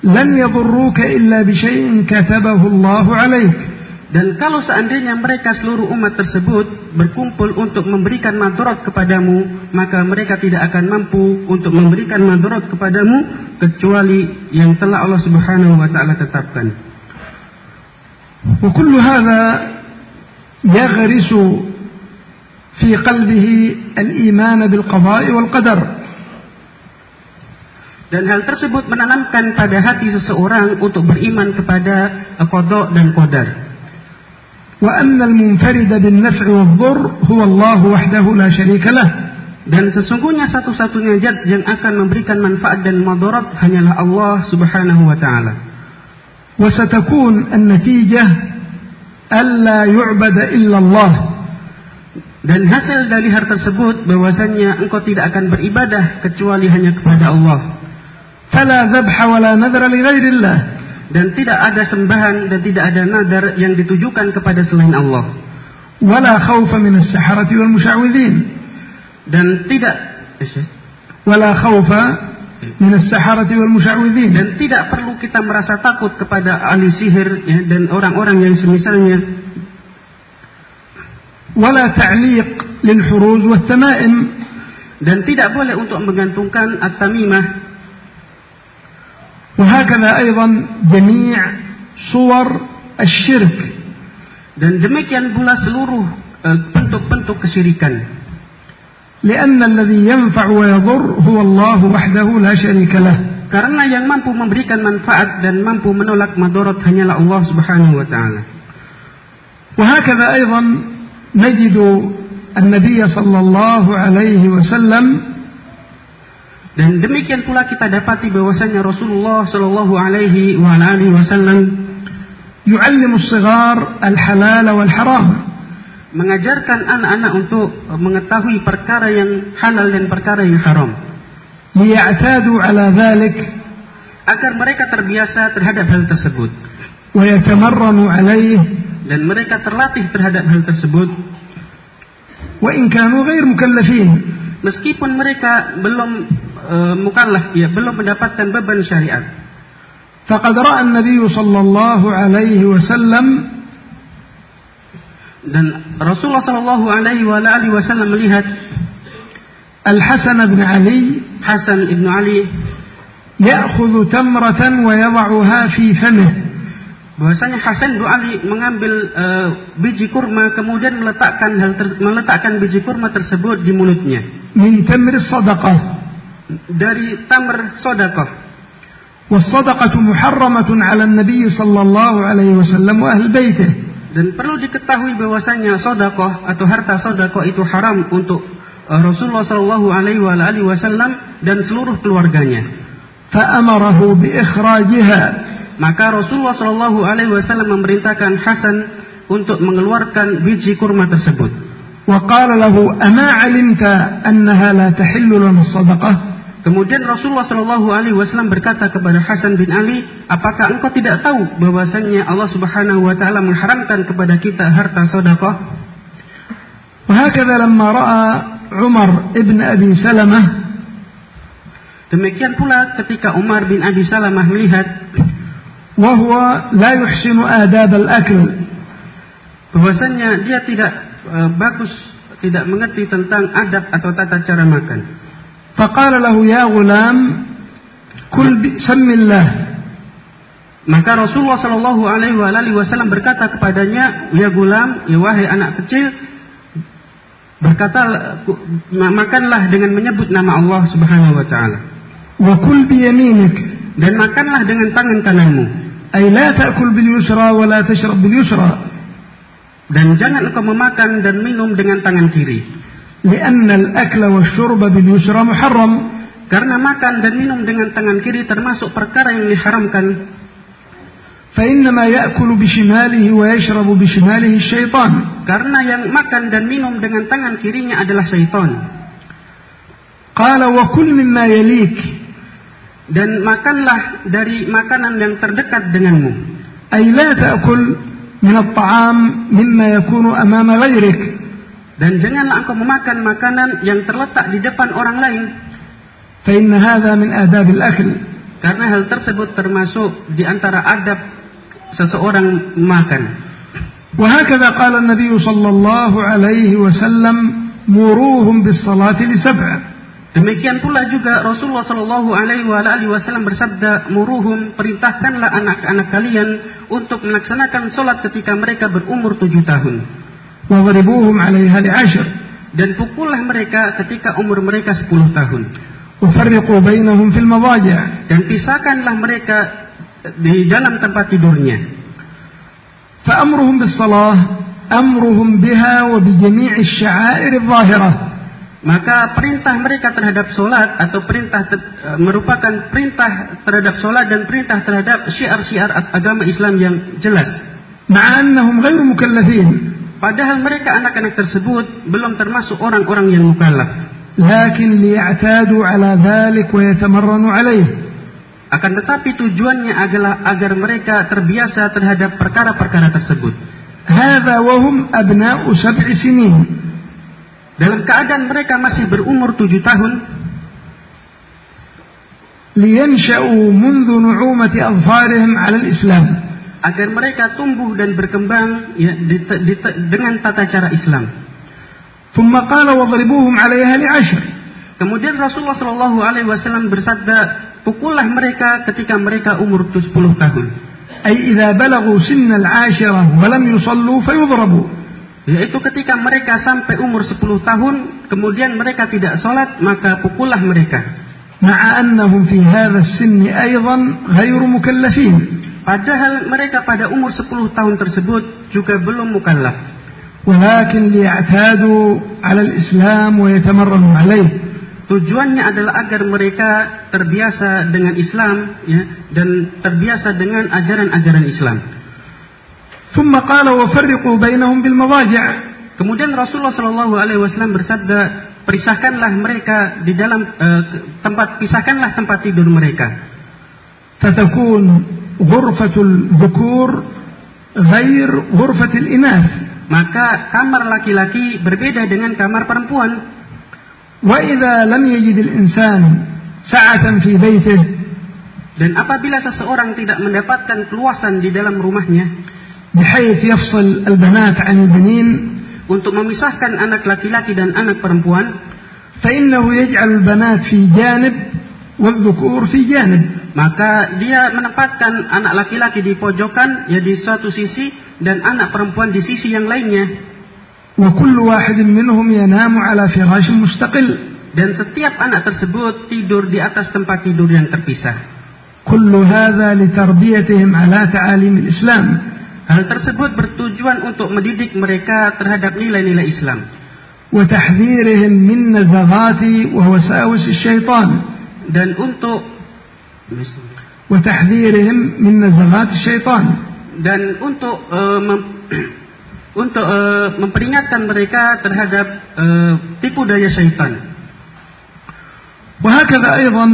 lan yadhurruka illa bi syai'in katabahu Allah 'alaik. Dan kalau seandainya mereka seluruh umat tersebut berkumpul untuk memberikan madarat kepadamu, maka mereka tidak akan mampu untuk memberikan madarat kepadamu kecuali yang telah Allah Subhanahu wa taala tetapkan. وكل هذا يغرس في قلبه الإيمان بالقضاء والقدر. Dan hal tersebut menanamkan pada hati seseorang untuk beriman kepada qada dan qadar. وأن المنفرد بالنفع والضر هو الله وحده لا شريك له dan sesungguhnya satu-satunya zat yang akan memberikan manfaat dan madarat hanyalah Allah Subhanahu wa taala. وستكون النتيجة ألا يعبد إلا الله. Dan hasil dari hal tersebut bahwasanya engkau tidak akan beribadah kecuali hanya kepada Allah. فلا ذبح ولا نذر لغير الله. dan tidak ada sembahan dan tidak ada nadar yang ditujukan kepada selain Allah. Wala khawfa min as-saharati wal musya'widhin. Dan tidak wala khawfa min as-saharati wal musya'widhin. Dan tidak perlu kita merasa takut kepada ahli sihir ya, dan orang-orang yang semisalnya. Wala ta'liq lil huruz wat tamaim. Dan tidak boleh untuk menggantungkan at-tamimah وهكذا أيضا جميع صور الشرك dan demikian pula seluruh bentuk-bentuk kesyirikan لأن الذي ينفع ويضر هو الله وحده لا شريك له karena yang mampu memberikan manfaat dan mampu menolak madarat hanyalah Allah Subhanahu wa taala وهكذا أيضا نجد النبي صلى الله عليه وسلم Dan demikian pula kita dapati bahwasanya Rasulullah Shallallahu Alaihi Wasallam yu'allimu sigar al-halal wal haram mengajarkan anak-anak untuk mengetahui perkara yang halal dan perkara yang haram. Liya'tadu ala dhalik agar mereka terbiasa terhadap hal tersebut. Wa yatamarranu alaih dan mereka terlatih terhadap hal tersebut. Wa in kanu ghair mukallafin meskipun mereka belum Eh, mukallaf dia belum mendapatkan beban syariat. Faqad ra'a Nabi sallallahu alaihi wasallam dan Rasulullah sallallahu alaihi wa alihi wasallam melihat Al Hasan bin Ali, Hasan bin Ali ya'khudhu tamratan wa yad'uha fi famihi. Bahwasanya Hasan bin Ali mengambil uh, biji kurma kemudian meletakkan hal meletakkan biji kurma tersebut di mulutnya. Min tamr sadaqah dari tamr sedekah والصدقة محرمة على النبي صلى الله عليه وسلم وأهل بيته dan perlu diketahui bahwasanya sedekah atau harta sedekah itu haram untuk uh, Rasulullah Shallallahu Alaihi Wasallam dan seluruh keluarganya. فأمره بإخراجها Maka Rasulullah Shallallahu Alaihi Wasallam memerintahkan Hasan untuk mengeluarkan biji kurma tersebut. وقال له أما علمت أنها لا تحل لنا الصدقة Kemudian Rasulullah Shallallahu Alaihi Wasallam berkata kepada Hasan bin Ali, apakah engkau tidak tahu bahwasanya Allah Subhanahu Wa Taala mengharamkan kepada kita harta sedekah? وهكذا لما رأى عمر ابن أبي سلمة Demikian pula ketika Umar bin Abi Salamah melihat وهو لا يحسن آداب الأكل bahwasanya dia tidak e, bagus, tidak mengerti tentang adab atau tata cara makan. فقال له يا غلام كل بسم الله Maka Rasulullah Shallallahu Alaihi Wasallam berkata kepadanya, ya gulam, ya wahai anak kecil, berkata makanlah dengan menyebut nama Allah Subhanahu Wa Taala. Wa kul biyaminik dan makanlah dengan tangan kananmu. Ay la ta'kul bil yusra wa la tashrab bil yusra. Dan jangan engkau memakan dan minum dengan tangan kiri. لأن الأكل والشرب باليسرى محرم karena makan dan minum dengan tangan kiri termasuk perkara yang diharamkan فإنما يأكل بشماله ويشرب بشماله الشيطان karena yang makan dan minum dengan tangan kirinya adalah syaitan قال وكل مما يليك dan makanlah dari makanan yang terdekat denganmu أي لا تأكل من الطعام مما يكون أمام غيرك dan janganlah engkau memakan makanan yang terletak di depan orang lain فإن هذا من آداب الأكل karena hal tersebut termasuk di antara adab seseorang makan وهكذا قال النبي صلى الله عليه وسلم مروهم بالصلاة لسبع Demikian pula juga Rasulullah Shallallahu Alaihi Wasallam bersabda, muruhum perintahkanlah anak-anak kalian untuk melaksanakan sholat ketika mereka berumur tujuh tahun Wawaribuhum alaiha li'ashir. Dan pukullah mereka ketika umur mereka 10 tahun. Ufarriqu bainahum fil mawaji' dan pisahkanlah mereka di dalam tempat tidurnya. Fa amruhum bis amruhum biha wa bi jami'i sya'air adh-dhahirah. Maka perintah mereka terhadap solat atau perintah ter, e, merupakan perintah terhadap solat dan perintah terhadap syiar-syiar agama Islam yang jelas. Ma'annahum ghairu mukallafin Padahal mereka anak-anak tersebut belum termasuk orang-orang yang mukallaf. لكن ليعتادوا على ذلك ويتمرنوا عليه Akan tetapi tujuannya adalah agar mereka terbiasa terhadap perkara-perkara tersebut. هذا وهم أبناء سبع سنين Dalam keadaan mereka masih berumur tujuh tahun, لينشأوا منذ نعومة أظفارهم على الإسلام agar mereka tumbuh dan berkembang ya, di, di, dengan tata cara Islam. ثم قال واضربوهم عليها لعشر Kemudian Rasulullah Shallallahu Alaihi Wasallam bersabda, pukullah mereka ketika mereka umur 10 tahun. أي إذا بلغوا سن العاشرة ولم يصلوا فيضربوا Yaitu ketika mereka sampai umur 10 tahun, kemudian mereka tidak sholat, maka pukullah mereka. مع أنهم في هذا السن أيضا غير مكلفين Padahal mereka pada umur 10 tahun tersebut juga belum mukallaf. ولكن ليعتادوا على الإسلام ويتمرنوا عليه tujuannya adalah agar mereka terbiasa dengan Islam ya dan terbiasa dengan ajaran-ajaran Islam. ثم قال وفرقوا بينهم بالمضاجع Kemudian Rasulullah Shallallahu Alaihi Wasallam bersabda, pisahkanlah mereka di dalam eh, tempat, pisahkanlah tempat tidur mereka. فتكون غرفة الذكور غير غرفة الإناث Maka kamar laki-laki berbeda dengan kamar perempuan. وإذا لم يجد الإنسان سعة في بيته Dan apabila seseorang tidak mendapatkan keluasan di dalam rumahnya بحيث يفصل البنات عن البنين untuk memisahkan anak laki-laki dan anak perempuan, فإنه يجعل البنات في جانب والذكور في جانب maka dia menempatkan anak laki-laki di pojokan ya di satu sisi dan anak perempuan di sisi yang lainnya. وكل واحد منهم ينام على فراش مستقل Dan setiap anak tersebut tidur di atas tempat tidur yang terpisah. كل هذا لتربيتهم على تعاليم الإسلام Hal tersebut bertujuan untuk mendidik mereka terhadap nilai-nilai Islam وتحذيرهم من نزغات ووساوس الشيطان dan untuk وتحذيرهم من نزغات الشيطان dan untuk eh, mem- <clears throat> untuk eh, memperingatkan mereka terhadap eh, tipu daya syaitan. وهكذا أيضا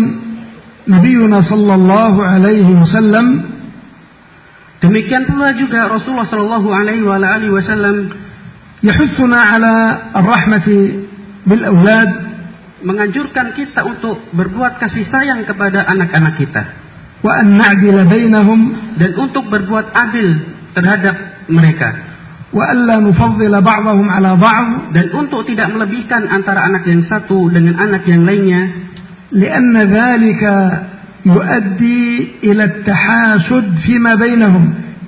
نبينا صلى الله عليه وسلم Demikian pula juga Rasulullah Shallallahu Alaihi Wasallam يحثنا على الرحمة بالأولاد menganjurkan kita untuk berbuat kasih sayang kepada anak-anak kita. Wa dan untuk berbuat adil terhadap mereka. Wa dan untuk tidak melebihkan antara anak yang satu dengan anak yang lainnya. Lianna dzalika yuaddi ila at-tahasud.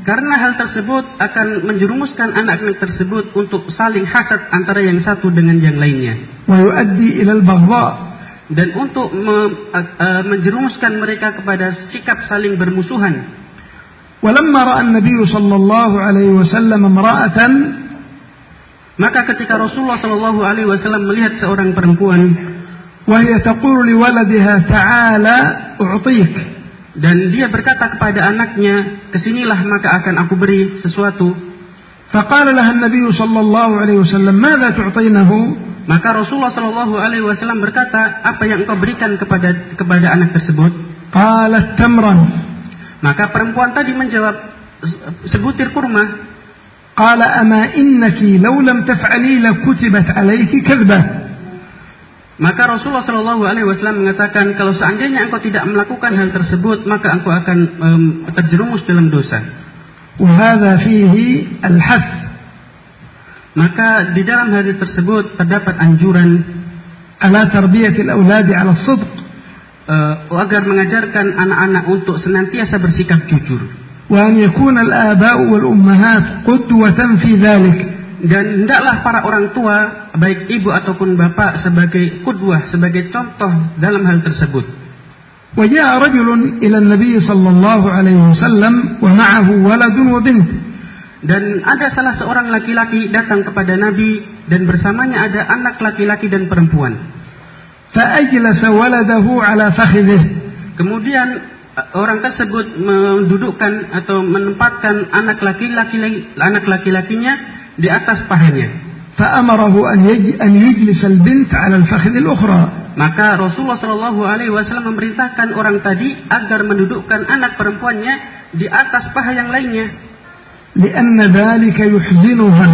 karena hal tersebut akan menjerumuskan anak-anak tersebut untuk saling hasad antara yang satu dengan yang lainnya ويؤدي إلى البغضاء dan untuk me- eh, eh, menjerumuskan mereka kepada sikap saling bermusuhan ولما رأى النبي صلى الله عليه وسلم امرأة maka ketika Rasulullah Shallallahu Alaihi Wasallam melihat seorang perempuan وهي تقول لولدها تعالى أعطيك dan dia berkata kepada anaknya, ke sinilah maka akan aku beri sesuatu. Faqala laha Nabi sallallahu alaihi wasallam, "Mada tu'tinahu?" Maka Rasulullah sallallahu alaihi wasallam berkata, "Apa yang engkau berikan kepada kepada anak tersebut?" Qalat tamran. Maka perempuan tadi menjawab, "Sebutir kurma." Qala ama innaki law lam taf'ali lakutibat alayki kadzbah. Maka Rasulullah Shallallahu Alaihi Wasallam mengatakan kalau seandainya engkau tidak melakukan hal tersebut maka engkau akan um, terjerumus dalam dosa. Fihi al Maka di dalam hadis tersebut terdapat anjuran ala tarbiyatil auladi ala subq uh, e, agar mengajarkan anak-anak untuk senantiasa bersikap jujur. Wa an yakuna al-aba'u wal ummahat qudwatan fi dhalik dan hendaklah para orang tua baik ibu ataupun bapak sebagai kudwah sebagai contoh dalam hal tersebut. وجاء رجل إلى النبي صلى الله عليه وسلم ومعه ولد وبنت Dan ada salah seorang laki-laki datang kepada Nabi dan bersamanya ada anak laki-laki dan perempuan. فأجلس ولده على فخذه Kemudian eh, orang tersebut mendudukkan atau menempatkan anak laki-laki anak laki-lakinya di atas pahanya. فأمره أن يج- أن يجلس البنت على الفخذ الأخرى Maka Rasulullah Shallallahu Alaihi Wasallam memerintahkan orang tadi agar mendudukkan anak perempuannya di atas paha yang lainnya, لأن ذلك يحزنها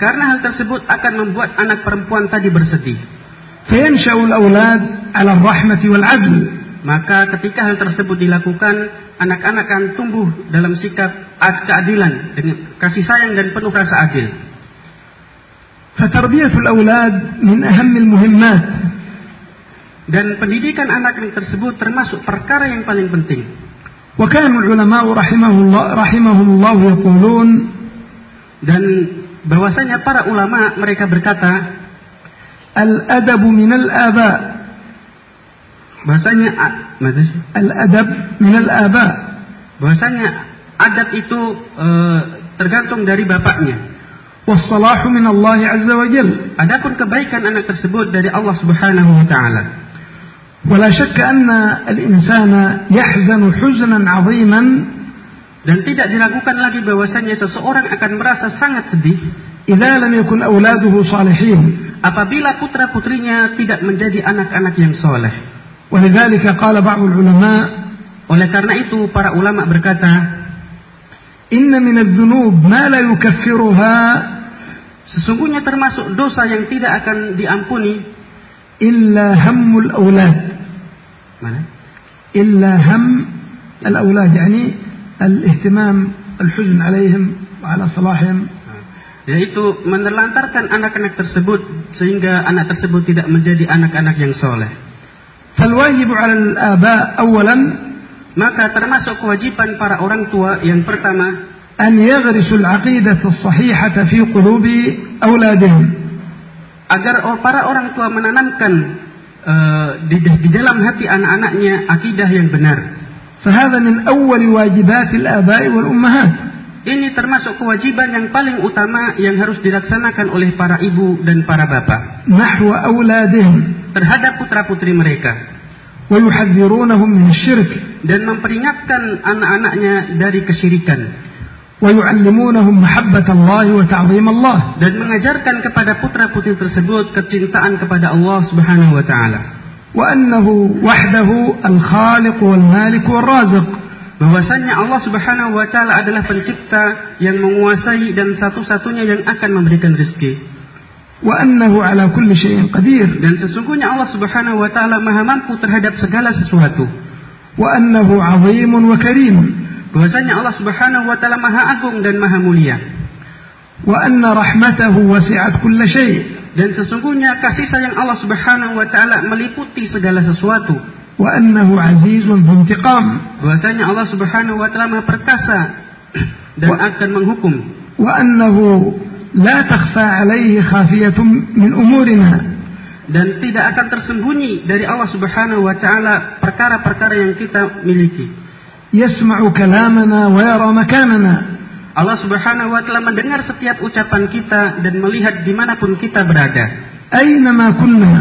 karena hal tersebut akan membuat anak perempuan tadi bersedih. فينشأ الأولاد على الرحمة والعدل Maka ketika hal tersebut dilakukan, anak-anak akan tumbuh dalam sikap ad- keadilan dengan kasih sayang dan penuh rasa adil. فتربية الأولاد من أهم المهمات Dan pendidikan anak yang tersebut termasuk perkara yang paling penting. وكان العلماء رحمه الله رحمهم الله يقولون Dan bahwasanya para ulama mereka berkata, الأدب من الآباء bahwasanya bahasanya al adab minal aba. Bahasanya adab itu e, tergantung dari bapaknya. Wassalahu min Allah azza wa jal. Adapun kebaikan anak tersebut dari Allah subhanahu wa taala. Wala syakka anna al insana yahzanu huznan aziman. Dan tidak diragukan lagi bahwasanya seseorang akan merasa sangat sedih idza lam yakun auladuhu salihin apabila putra-putrinya tidak menjadi anak-anak yang saleh ولذلك قال بعض العلماء Oleh karena itu para ulama berkata, إن من الذنوب ما لا يكفرها sesungguhnya termasuk dosa yang tidak akan diampuni إلا هم الأولاد mana? إلا هم الأولاد يعني الاهتمام الحزن عليهم وعلى صلاحهم Yaitu menelantarkan anak-anak tersebut sehingga anak tersebut tidak menjadi anak-anak yang soleh. فالواجب على الآباء أولا Maka termasuk kewajiban para orang tua yang pertama أن يغرسوا العقيدة الصحيحة في قلوب أولادهم agar para orang tua menanamkan eh, di, di dalam hati anak-anaknya akidah yang benar. فهذا من أول واجبات الآباء والأمهات Ini termasuk kewajiban yang paling utama yang harus dilaksanakan oleh para ibu dan para bapak نحو أولادهم terhadap putra-putri mereka ويحذرونهم من الشرك dan memperingatkan anak-anaknya dari kesyirikan ويعلمونهم محبة الله وتعظيم الله dan mengajarkan kepada putra-putri tersebut kecintaan kepada Allah Subhanahu wa taala وأنه وحده الخالق والمالك والرازق Bahwasanya Allah Subhanahu wa taala adalah pencipta yang menguasai dan satu-satunya yang akan memberikan rezeki. Wa annahu ala kulli syai'in qadir dan sesungguhnya Allah Subhanahu wa taala maha mampu terhadap segala sesuatu. Wa annahu 'azimun wa karim. Bahwasanya Allah Subhanahu wa taala maha agung dan maha mulia. Wa anna rahmatahu wasi'at kulli syai' dan sesungguhnya kasih sayang Allah Subhanahu wa taala meliputi segala sesuatu wa annahu azizun bintiqam. Bahwasanya Allah Subhanahu wa taala Maha perkasa dan wa, akan menghukum. Wa annahu la takhfa alaihi khafiyatun min umurina. Dan tidak akan tersembunyi dari Allah Subhanahu wa taala perkara-perkara yang kita miliki. Yasma'u kalamana wa yara makanana. Allah Subhanahu wa taala mendengar setiap ucapan kita dan melihat di mana pun kita berada. Aina ma kunna.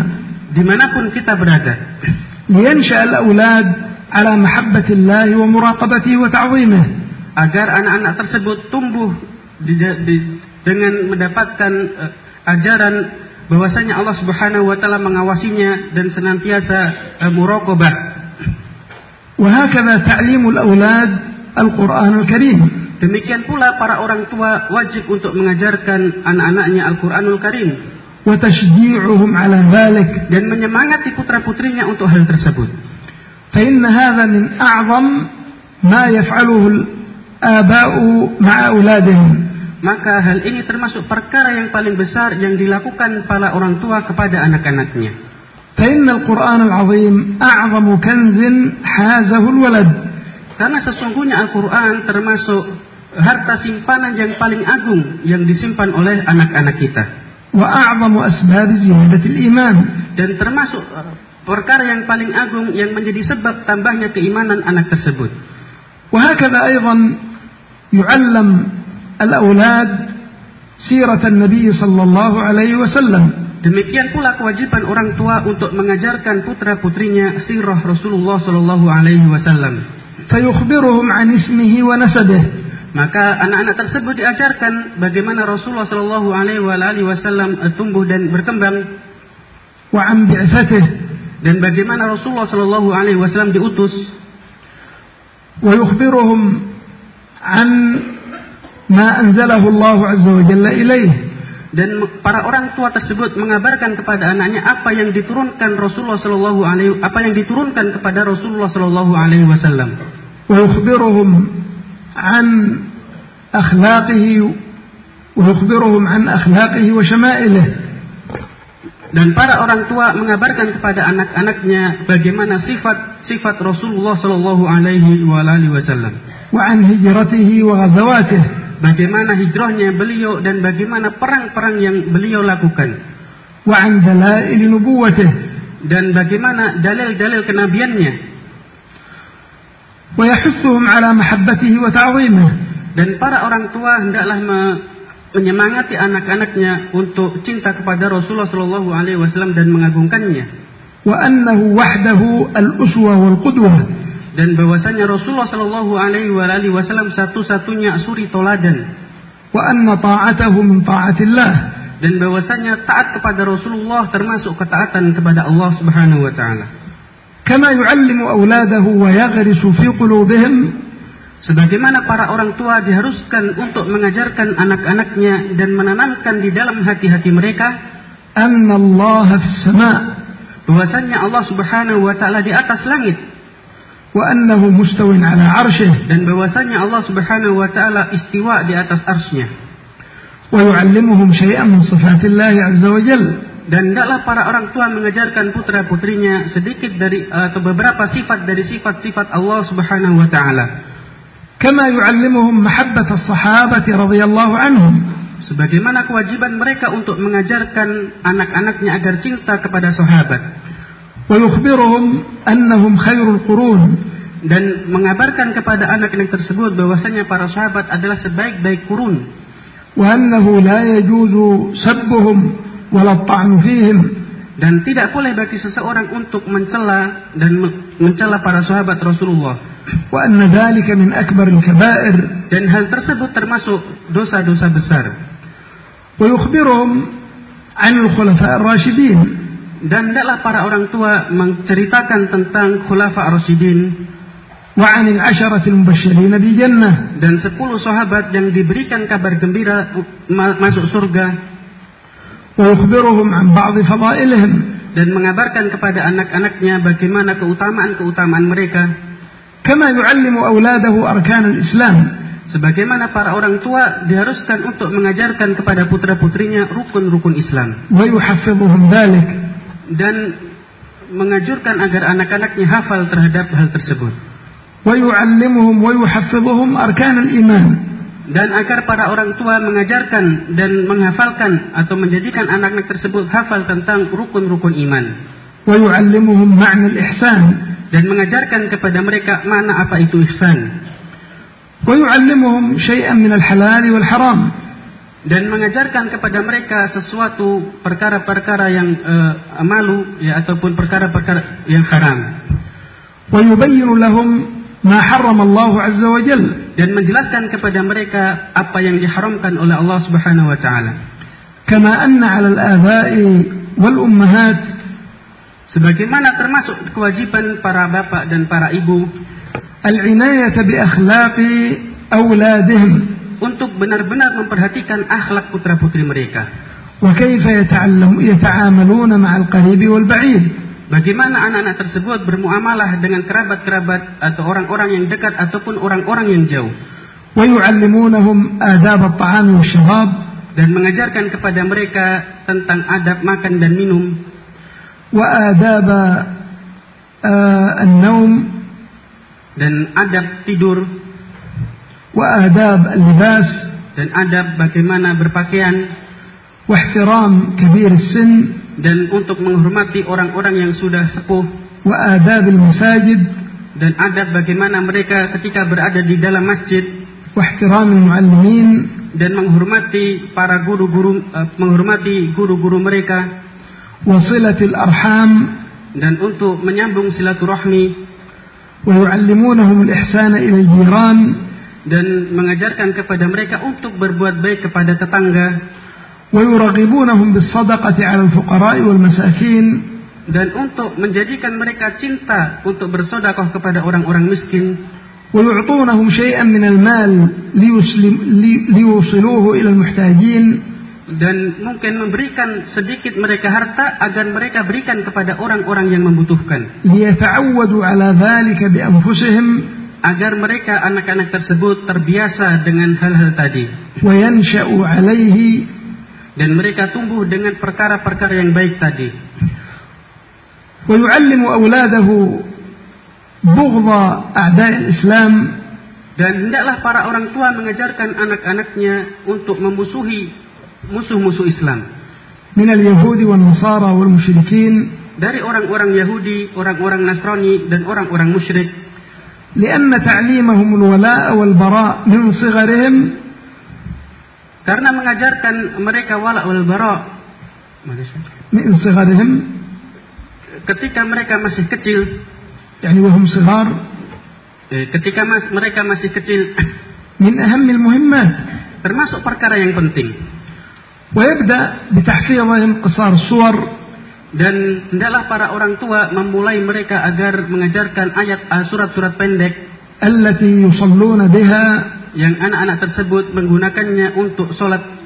Di mana pun kita berada. لينشأ الأولاد على محبة الله ومراقبته وتعظيمه agar anak-anak tersebut tumbuh di, di- dengan mendapatkan eh, ajaran bahwasanya Allah Subhanahu wa taala mengawasinya dan senantiasa uh, muraqabah. وهكذا تعليم الأولاد القرآن الكريم Demikian pula para orang tua wajib untuk mengajarkan anak-anaknya Al-Qur'anul Karim وتشجيعهم على ذلك dan menyemangati putra-putrinya untuk hal tersebut. فإن هذا من أعظم ما يفعله الآباء مع أولادهم Maka hal ini termasuk perkara yang paling besar yang dilakukan para orang tua kepada anak-anaknya. فإن القرآن العظيم أعظم كنز حازه الولد Karena sesungguhnya Al-Quran termasuk harta simpanan yang paling agung yang disimpan oleh anak-anak kita. وأعظم أسباب زيادة الإيمان Dan termasuk eh, perkara yang paling agung yang menjadi sebab tambahnya keimanan anak tersebut. وهكذا أيضا يعلم الأولاد سيرة النبي صلى الله عليه وسلم Demikian pula kewajiban orang tua untuk mengajarkan putra-putrinya sirah Rasulullah Shallallahu Alaihi Wasallam. فيخبرهم عن اسمه ونسبه maka anak-anak tersebut diajarkan bagaimana Rasulullah Shallallahu Alaihi Wasallam eh, tumbuh dan berkembang. Wa dan bagaimana Rasulullah Shallallahu Alaihi Wasallam diutus. Wa yukhbiruhum an ma anzalahu Allah Azza wa Dan para orang tua tersebut mengabarkan kepada anaknya apa yang diturunkan Rasulullah Shallallahu Alaihi apa yang diturunkan kepada Rasulullah Shallallahu Alaihi Wasallam. Wa عن أخلاقه ويخبرهم عن أخلاقه akhlaqihi dan para orang tua mengabarkan kepada anak-anaknya bagaimana sifat-sifat Rasulullah Shallallahu Alaihi Wasallam. Wa an hijratihi. Bagaimana hijrahnya beliau dan bagaimana perang-perang yang beliau lakukan. Wa an dalail. Dan bagaimana dalil-dalil kenabiannya. ويحثهم على محبته وتعظيمه dan para orang tua hendaklah me- menyemangati anak-anaknya untuk cinta kepada Rasulullah Shallallahu Alaihi Wasallam dan mengagungkannya. وأنه وحده الأسوة والقدوة Dan bahwasanya Rasulullah Shallallahu Alaihi Wasallam satu-satunya suri toladan. وأن طاعته من طاعة الله Dan bahwasanya taat kepada Rasulullah termasuk ketaatan kepada Allah Subhanahu Wa Taala. كما يعلم أولاده ويغرس في قلوبهم Sebagaimana para orang tua diharuskan untuk mengajarkan anak-anaknya dan menanamkan di dalam hati-hati mereka anna Allah sama bahwasanya Allah Subhanahu wa taala di atas langit wa annahu mustawin ala arsyih dan bahwasanya Allah Subhanahu wa taala istiwa di atas arsy-Nya wa yu'allimuhum syai'an min sifatillah 'azza wa jalla dan tidaklah para orang tua mengajarkan putra putrinya sedikit dari eh, atau beberapa sifat dari sifat-sifat Allah Subhanahu wa taala. Kama yu'allimuhum mahabbat as-sahabah radhiyallahu anhum. Sebagaimana kewajiban mereka untuk mengajarkan anak-anaknya agar cinta kepada sahabat. Wa yukhbiruhum annahum khairul qurun dan mengabarkan kepada anak-anak tersebut bahwasanya para sahabat adalah sebaik-baik kurun. Wa annahu la yajuzu sabbuhum wala dan tidak boleh bagi seseorang untuk mencela dan mencela para sahabat Rasulullah. Wa anna min akbaril kaba'ir dan hal tersebut termasuk dosa-dosa besar. Wa an khulafa' dan hendaklah para orang tua menceritakan tentang khulafa ar-rasyidin wa 'asharatil bil jannah. Dan 10 sahabat yang diberikan kabar gembira masuk surga. ويخبرهم عن بعض فضائلهم dan mengabarkan kepada anak-anaknya bagaimana keutamaan-keutamaan mereka كما يعلم أولاده أركان الإسلام sebagaimana para orang tua diharuskan untuk mengajarkan kepada putra-putrinya rukun-rukun Islam ويحفظهم ذلك dan mengajurkan agar anak-anaknya hafal terhadap hal tersebut ويعلمهم ويحفظهم أركان الإيمان dan agar para orang tua mengajarkan dan menghafalkan atau menjadikan anak-anak tersebut hafal tentang rukun-rukun iman ويعلمهم معنى الإحسان dan mengajarkan kepada mereka mana apa itu ihsan ويعلمهم شيئا من الحلال والحرام dan mengajarkan kepada mereka sesuatu perkara-perkara yang eh, malu ya ataupun perkara-perkara yang haram ويبين لهم ma Allah azza wa jal dan menjelaskan kepada mereka apa yang diharamkan oleh Allah Subhanahu wa taala. Kama anna 'ala al-aba'i wal ummahat sebagaimana termasuk kewajiban para bapak dan para ibu al-inayata bi akhlaqi auladihim untuk benar-benar memperhatikan akhlak putra-putri mereka. Wa kaifa yata'amaluna ma'al qaribi wal ba'id Bagaimana anak-anak tersebut bermuamalah dengan kerabat-kerabat atau orang-orang yang dekat ataupun orang-orang yang jauh ويعلمونهم آداب الطعام والشراب dan mengajarkan kepada mereka tentang adab makan dan minum وآداب آه، النوم dan adab tidur وآداب اللباس dan adab bagaimana berpakaian واحترام كبير السن dan untuk menghormati orang-orang yang sudah sepuh. Wa adabil masajid. Dan adab bagaimana mereka ketika berada di dalam masjid. Wa ihtiramil muallimin. Dan menghormati para guru-guru eh, menghormati guru-guru mereka. Wasilatil arham. Dan untuk menyambung silaturahmi. Wa yuallimunahum al-ihsana ila jiran dan mengajarkan kepada mereka untuk berbuat baik kepada tetangga. ويرغبونهم بالصدقة على الفقراء والمساكين dan untuk menjadikan mereka cinta untuk bersedekah kepada orang-orang miskin ويعطونهم شيئا من المال ليسلم لي- ليوصلوه إلى المحتاجين dan mungkin memberikan sedikit mereka harta agar mereka berikan kepada orang-orang yang membutuhkan ليتعودوا على ذلك بأنفسهم agar mereka anak-anak tersebut terbiasa dengan hal-hal tadi وينشأوا عليه dan mereka tumbuh dengan perkara-perkara yang baik tadi ويعلم أولاده بغض أعداء الإسلام dan hendaklah para orang tua mengajarkan anak-anaknya untuk memusuhi musuh-musuh Islam من اليهود والنصارى والمشركين dari orang-orang Yahudi, orang-orang Nasrani dan orang-orang musyrik لأن تعليمهم الولاء والبراء من صغرهم Karena mengajarkan mereka wala wal bara. من صغرهم Ketika mereka masih kecil, يعني وهم صغار eh, ketika mas, mereka masih kecil, <coughs> من أهم المهمات termasuk perkara yang penting. ويبدأ بتحفيظهم قصار الصور Dan hendaklah para orang tua memulai mereka agar mengajarkan ayat ah, surat-surat pendek التي يصلون بها yang anak-anak tersebut menggunakannya untuk sholat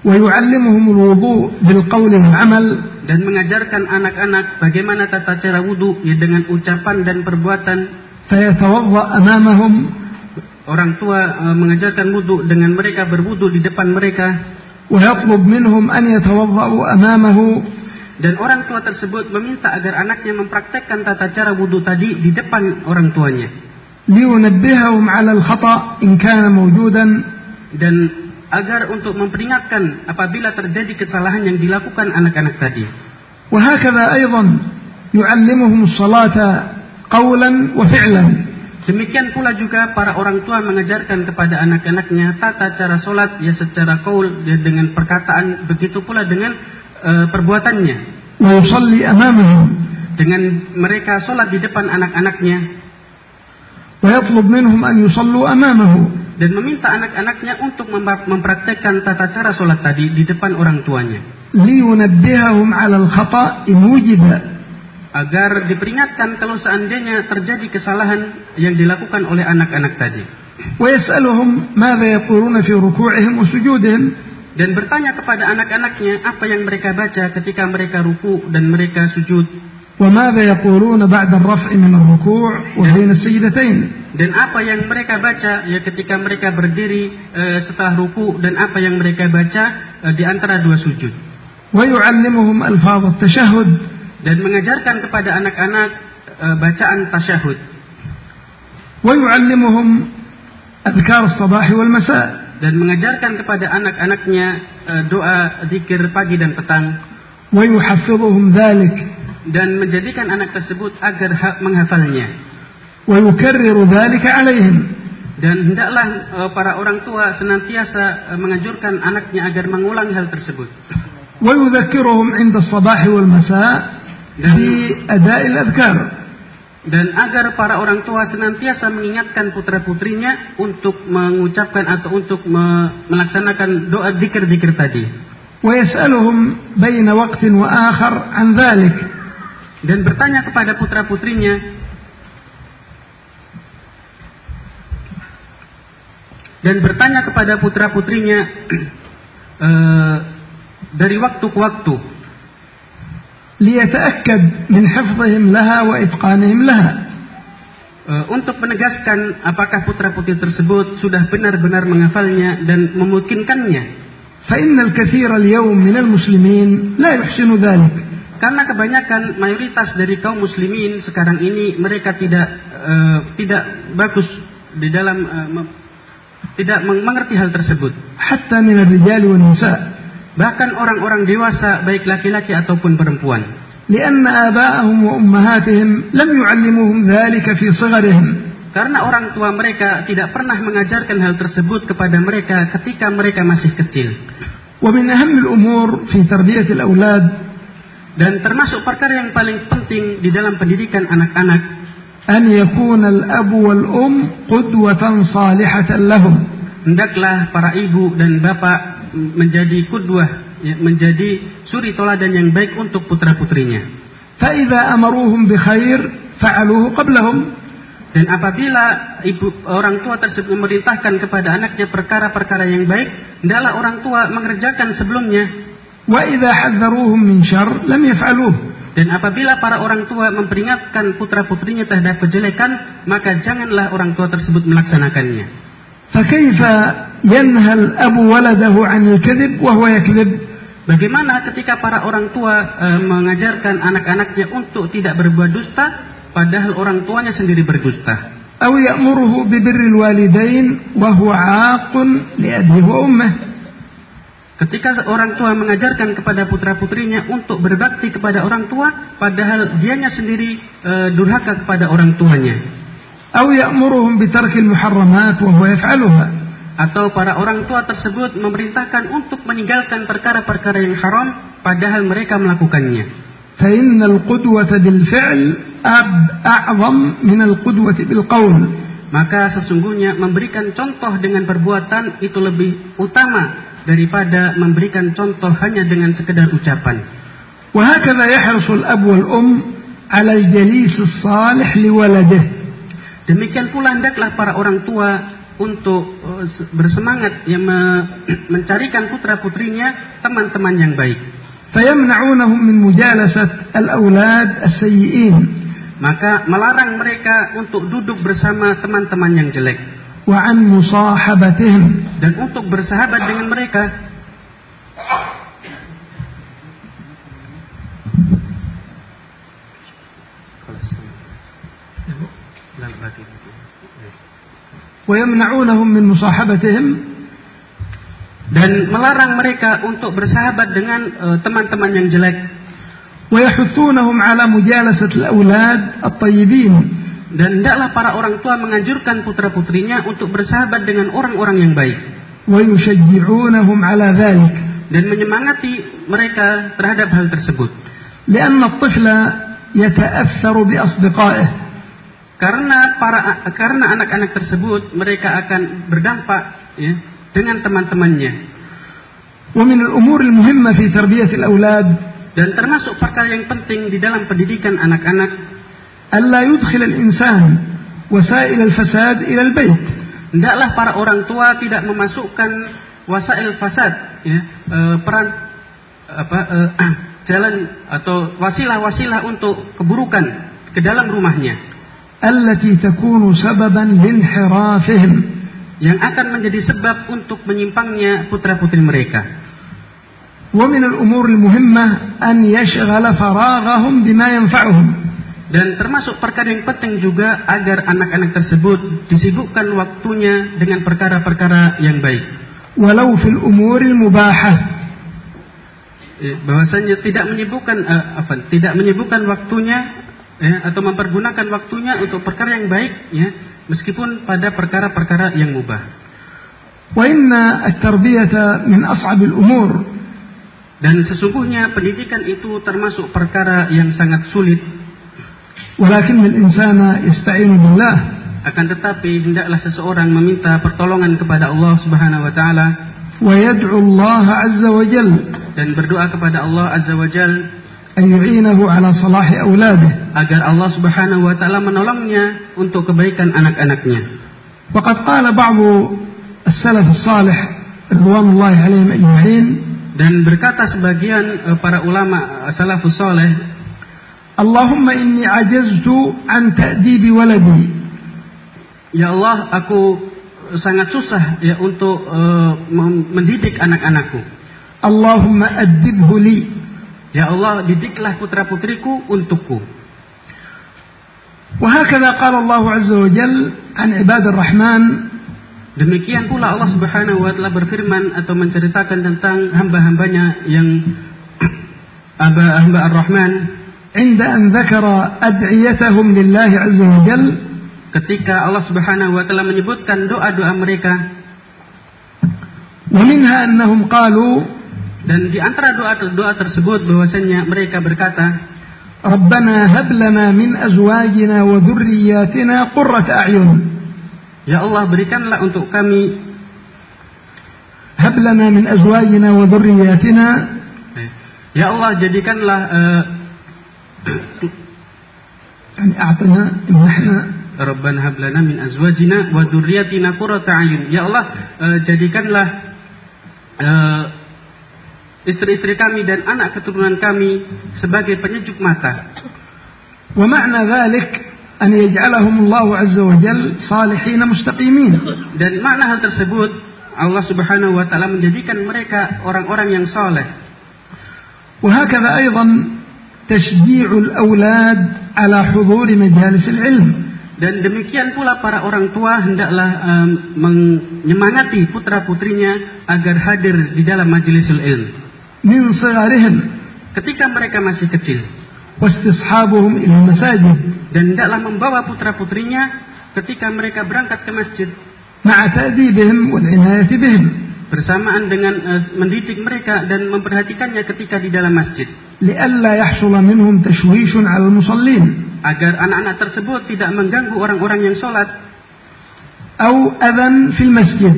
ويعلمهم الوضوء بالقول والعمل dan mengajarkan anak-anak bagaimana tata cara wudhu ya dengan ucapan dan perbuatan فيتوضأ أمامهم orang tua eh, mengajarkan wudhu dengan mereka berwudhu di depan mereka ويطلب منهم أن يتوضأوا أمامه dan orang tua tersebut meminta agar anaknya mempraktekkan tata cara wudhu tadi di depan orang tuanya لينبههم على الخطأ إن كان موجودا dan agar untuk memperingatkan apabila terjadi kesalahan yang dilakukan anak-anak tadi وهكذا أيضا يعلمهم الصلاة قولا وفعلا Demikian pula juga para orang tua mengajarkan kepada anak-anaknya tata cara sholat ya secara kaul ya dengan perkataan begitu pula dengan eh, perbuatannya ويصلي أمامهم dengan mereka sholat di depan anak-anaknya ويطلب منهم أن يصلوا أمامه dan meminta anak-anaknya untuk mem- mempraktekkan tata cara sholat tadi di depan orang tuanya لينبههم على الخطأ إن وجد agar diperingatkan kalau seandainya terjadi kesalahan yang dilakukan oleh anak-anak tadi ويسألهم ماذا يقولون في ركوعهم وسجودهم dan bertanya kepada anak-anaknya apa yang mereka baca ketika mereka ruku dan mereka sujud وماذا يقولون بعد الرفع من الركوع وبين السجدتين dan apa yang mereka baca ya ketika mereka berdiri eh, setelah ruku dan apa yang mereka baca eh, di antara dua sujud ويعلمهم ألفاظ التشهد dan mengajarkan kepada anak-anak eh, bacaan tasyahud ويعلمهم أذكار الصباح والمساء dan mengajarkan kepada anak-anaknya eh, doa zikir pagi dan petang ويحفظهم ذلك dan menjadikan anak tersebut agar ha- menghafalnya ويكرر ذلك عليهم dan hendaklah eh, para orang tua senantiasa eh, menganjurkan anaknya agar mengulang hal tersebut ويذكرهم عند الصباح والمساء بأداء الأذكار dan agar para orang tua senantiasa mengingatkan putra-putrinya untuk mengucapkan atau untuk me- melaksanakan doa zikir-zikir tadi ويسألهم بين وقت وآخر عن ذلك dan bertanya kepada putra-putrinya dan bertanya kepada putra-putrinya eh, <clears throat> dari waktu ke waktu ليتأكد من حفظهم لها وإتقانهم لها eh, untuk menegaskan apakah putra-putri tersebut sudah benar-benar menghafalnya dan memungkinkannya فإن الكثير اليوم من المسلمين لا يحسن ذلك karena kebanyakan mayoritas dari kaum muslimin sekarang ini mereka tidak eh, tidak bagus di dalam eh, mem- tidak meng- mengerti hal tersebut حتى من الرجال والنساء bahkan orang-orang dewasa baik laki-laki ataupun perempuan لأن آباءهم وأمهاتهم لم يعلموهم ذلك في صغرهم karena orang tua mereka tidak pernah mengajarkan hal tersebut kepada mereka ketika mereka masih kecil ومن أهم الأمور في تربية الأولاد dan termasuk perkara yang paling penting di dalam pendidikan anak-anak an yakuna al abu wal um qudwatan salihatan lahum. hendaklah para ibu dan bapak menjadi kudwah ya, menjadi suri teladan yang baik untuk putra-putrinya. Fa idza amaruhum bi khair fa'aluhu qablahum. Dan apabila ibu orang tua tersebut memerintahkan kepada anaknya perkara-perkara yang baik, hendaklah orang tua mengerjakan sebelumnya min dan apabila para orang tua memperingatkan putra-putrinya terhadap kejelekan, maka janganlah orang tua tersebut melaksanakannya. Yanhal abu anil? Bagaimana ketika para orang tua e, mengajarkan anak-anaknya untuk tidak berbuat dusta padahal orang tuanya sendiri berdusta? Aw walidain Ketika orang tua mengajarkan kepada putra-putrinya untuk berbakti kepada orang tua, padahal dianya sendiri e, durhaka kepada orang tuanya. أو يأمرهم بترك المحرمات وهو يفعلها atau para orang tua tersebut memerintahkan untuk meninggalkan perkara-perkara yang haram padahal mereka melakukannya. فإن القدوة بالفعل أب- أعظم من القدوة بالقول Maka sesungguhnya memberikan contoh dengan perbuatan itu lebih utama daripada memberikan contoh hanya dengan sekedar ucapan. وهكذا يحرص الأب والأم على الجليس الصالح لولده Demikian pula hendaklah para orang tua untuk eh, se- bersemangat yang me- <clears throat> mencarikan putra putrinya teman-teman yang baik. فيمنعونهم من مجالسة الأولاد السيئين Maka melarang mereka untuk duduk bersama teman-teman yang jelek وعن مصاحبتهم dan untuk bersahabat dengan mereka. ويمنعونهم من مصاحبتهم Dan melarang mereka untuk bersahabat dengan eh, teman-teman yang jelek ويحثونهم على مجالسة الأولاد الطيبين dan hendaklah para orang tua menganjurkan putra-putrinya untuk bersahabat dengan orang-orang yang baik ويشجعونهم على ذلك dan menyemangati mereka terhadap hal tersebut. لأن الطفل يتأثر بأصدقائه Karena para karena anak-anak tersebut mereka akan berdampak ya, dengan teman-temannya ومن الأمور المهمة في تربية الأولاد dan termasuk perkara yang penting di dalam pendidikan anak-anak ألا يدخل الإنسان وسائل الفساد إلى البيت hendaklah para orang tua tidak memasukkan wasail fasad ya, eh, peran apa eh, <clears throat> jalan atau wasilah-wasilah untuk keburukan ke dalam rumahnya التي تكون سببا لانحرافهم yang akan menjadi sebab untuk menyimpangnya putra-putri mereka ومن الأمور المهمة أن يشغل فراغهم بما ينفعهم dan termasuk perkara yang penting juga agar anak-anak tersebut disibukkan waktunya dengan perkara-perkara yang baik ولو في الأمور المباحة Eh, bahwasanya tidak menyibukkan eh, apa tidak menyibukkan waktunya ya, atau mempergunakan waktunya untuk perkara yang baik ya meskipun pada perkara-perkara yang mubah وإن التربية من أصعب الأمور dan sesungguhnya pendidikan itu termasuk perkara yang sangat sulit Walakin insana يستعين بالله Akan tetapi hendaklah seseorang meminta pertolongan kepada Allah Subhanahu wa taala. Wa yad'u Allah azza wa jal. Dan berdoa kepada Allah azza wa jal. Ayyinahu ala salah auladih agar Allah Subhanahu wa taala menolongnya untuk kebaikan anak-anaknya. Waqad qala ba'du as-salaf as-salih ridwanullahi alaihim ajma'in. Dan berkata sebagian eh, para ulama eh, salafus saleh اللهم إني عجزت عن تأديب ولدي "Ya Allah, aku sangat susah ya untuk eh, mem- mendidik anak-anakku. اللهم أدبه لي Ya Allah, didiklah putra-putriku untukku." وهكذا قال الله عز وجل عن عباد الرحمن Demikian pula Allah Subhanahu wa taala berfirman atau menceritakan tentang hamba-hambanya yang <clears throat> hamba hamba Ar-Rahman عند أن ذكر أدعيتهم لله عز وجل ketika Allah Subhanahu wa taala menyebutkan doa-doa mereka ومنها أنهم قالوا dan di antara doa-doa tersebut bahwasanya mereka berkata ربنا هب لنا من أزواجنا وذرياتنا قرة أعين Ya Allah berikanlah untuk kami هب لنا من أزواجنا وذرياتنا Ya Allah jadikanlah eh, يعني أعطنا إحنا Rabbana hab lana min azwajina wa dzurriyyatina qurrata a'yun. Ya Allah, eh, jadikanlah eh, istri-istri kami dan anak keturunan kami sebagai penyejuk mata. ومعنى ذلك أن يجعلهم الله عز وجل صالحين مستقيمين Dan makna hal tersebut Allah Subhanahu wa taala menjadikan mereka orang-orang yang soleh. وهكذا أيضا تشجيع الأولاد على حضور مجالس العلم Dan demikian pula para orang tua hendaklah em, menyemangati putra-putrinya agar hadir di dalam majlisul ilm. من صغرهم Ketika mereka masih kecil واستصحابهم إلى المساجد dan hendaklah membawa putra-putrinya ketika mereka berangkat ke masjid مع تأديبهم والعناية بهم bersamaan dengan eh, mendidik mereka dan memperhatikannya ketika di dalam masjid لئلا يحصل منهم تشويش على المصلين agar anak-anak tersebut tidak mengganggu orang-orang yang sholat أو أذى في المسجد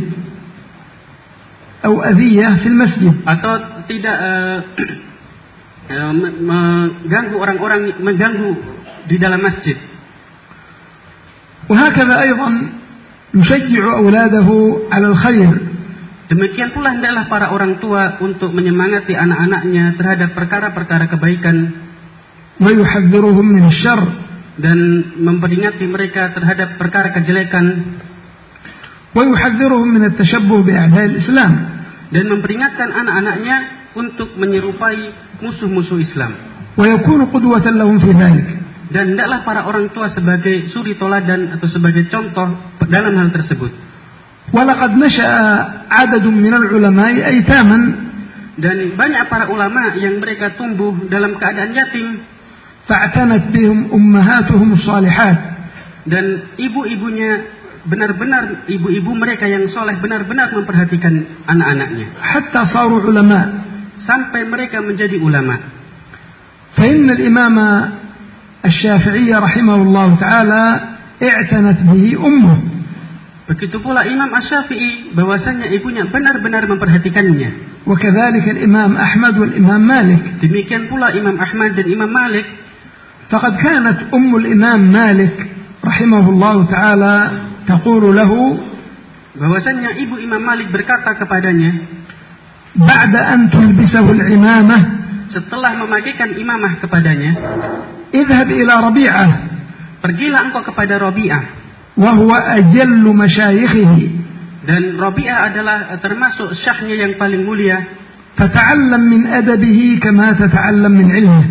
أو أذية في المسجد atau tidak eh, <clears throat> eh, me- mengganggu orang-orang mengganggu di dalam masjid وهكذا أيضا يشجع أولاده على الخير Demikian pula hendaklah para orang tua untuk menyemangati anak-anaknya terhadap perkara-perkara kebaikan. dan memperingati mereka terhadap perkara kejelekan. dan memperingatkan anak-anaknya untuk menyerupai musuh-musuh Islam. dan hendaklah para orang tua sebagai suri toladan atau sebagai contoh dalam hal tersebut. ولقد نشأ عدد من العلماء أيتاما Dan banyak para ulama yang mereka tumbuh dalam keadaan yatim فاعتنت بهم أمهاتهم الصالحات dan ibu-ibunya benar-benar ibu-ibu mereka yang soleh benar-benar memperhatikan anak-anaknya حتى صاروا علماء sampai mereka menjadi ulama. فإن الإمام الشافعي رحمه الله تعالى اعتنت به أمه Begitu pula Imam Ash-Syafi'i bahwasanya ibunya benar-benar memperhatikannya. وكذلك الإمام أحمد والإمام مالك Demikian pula Imam Ahmad dan Imam Malik فقد كانت أم الإمام مالك رحمه الله تعالى تقول له bahwasanya ibu Imam Malik berkata kepadanya بعد أن تلبسه العمامة setelah memakaikan imamah kepadanya, اذهب إلى ربيعة pergilah engkau kepada Robi'ah وهو أجل مشايخه dan Robi'ah adalah termasuk syahnya yang paling mulia. فتعلم من أدبه كما تتعلم من علمه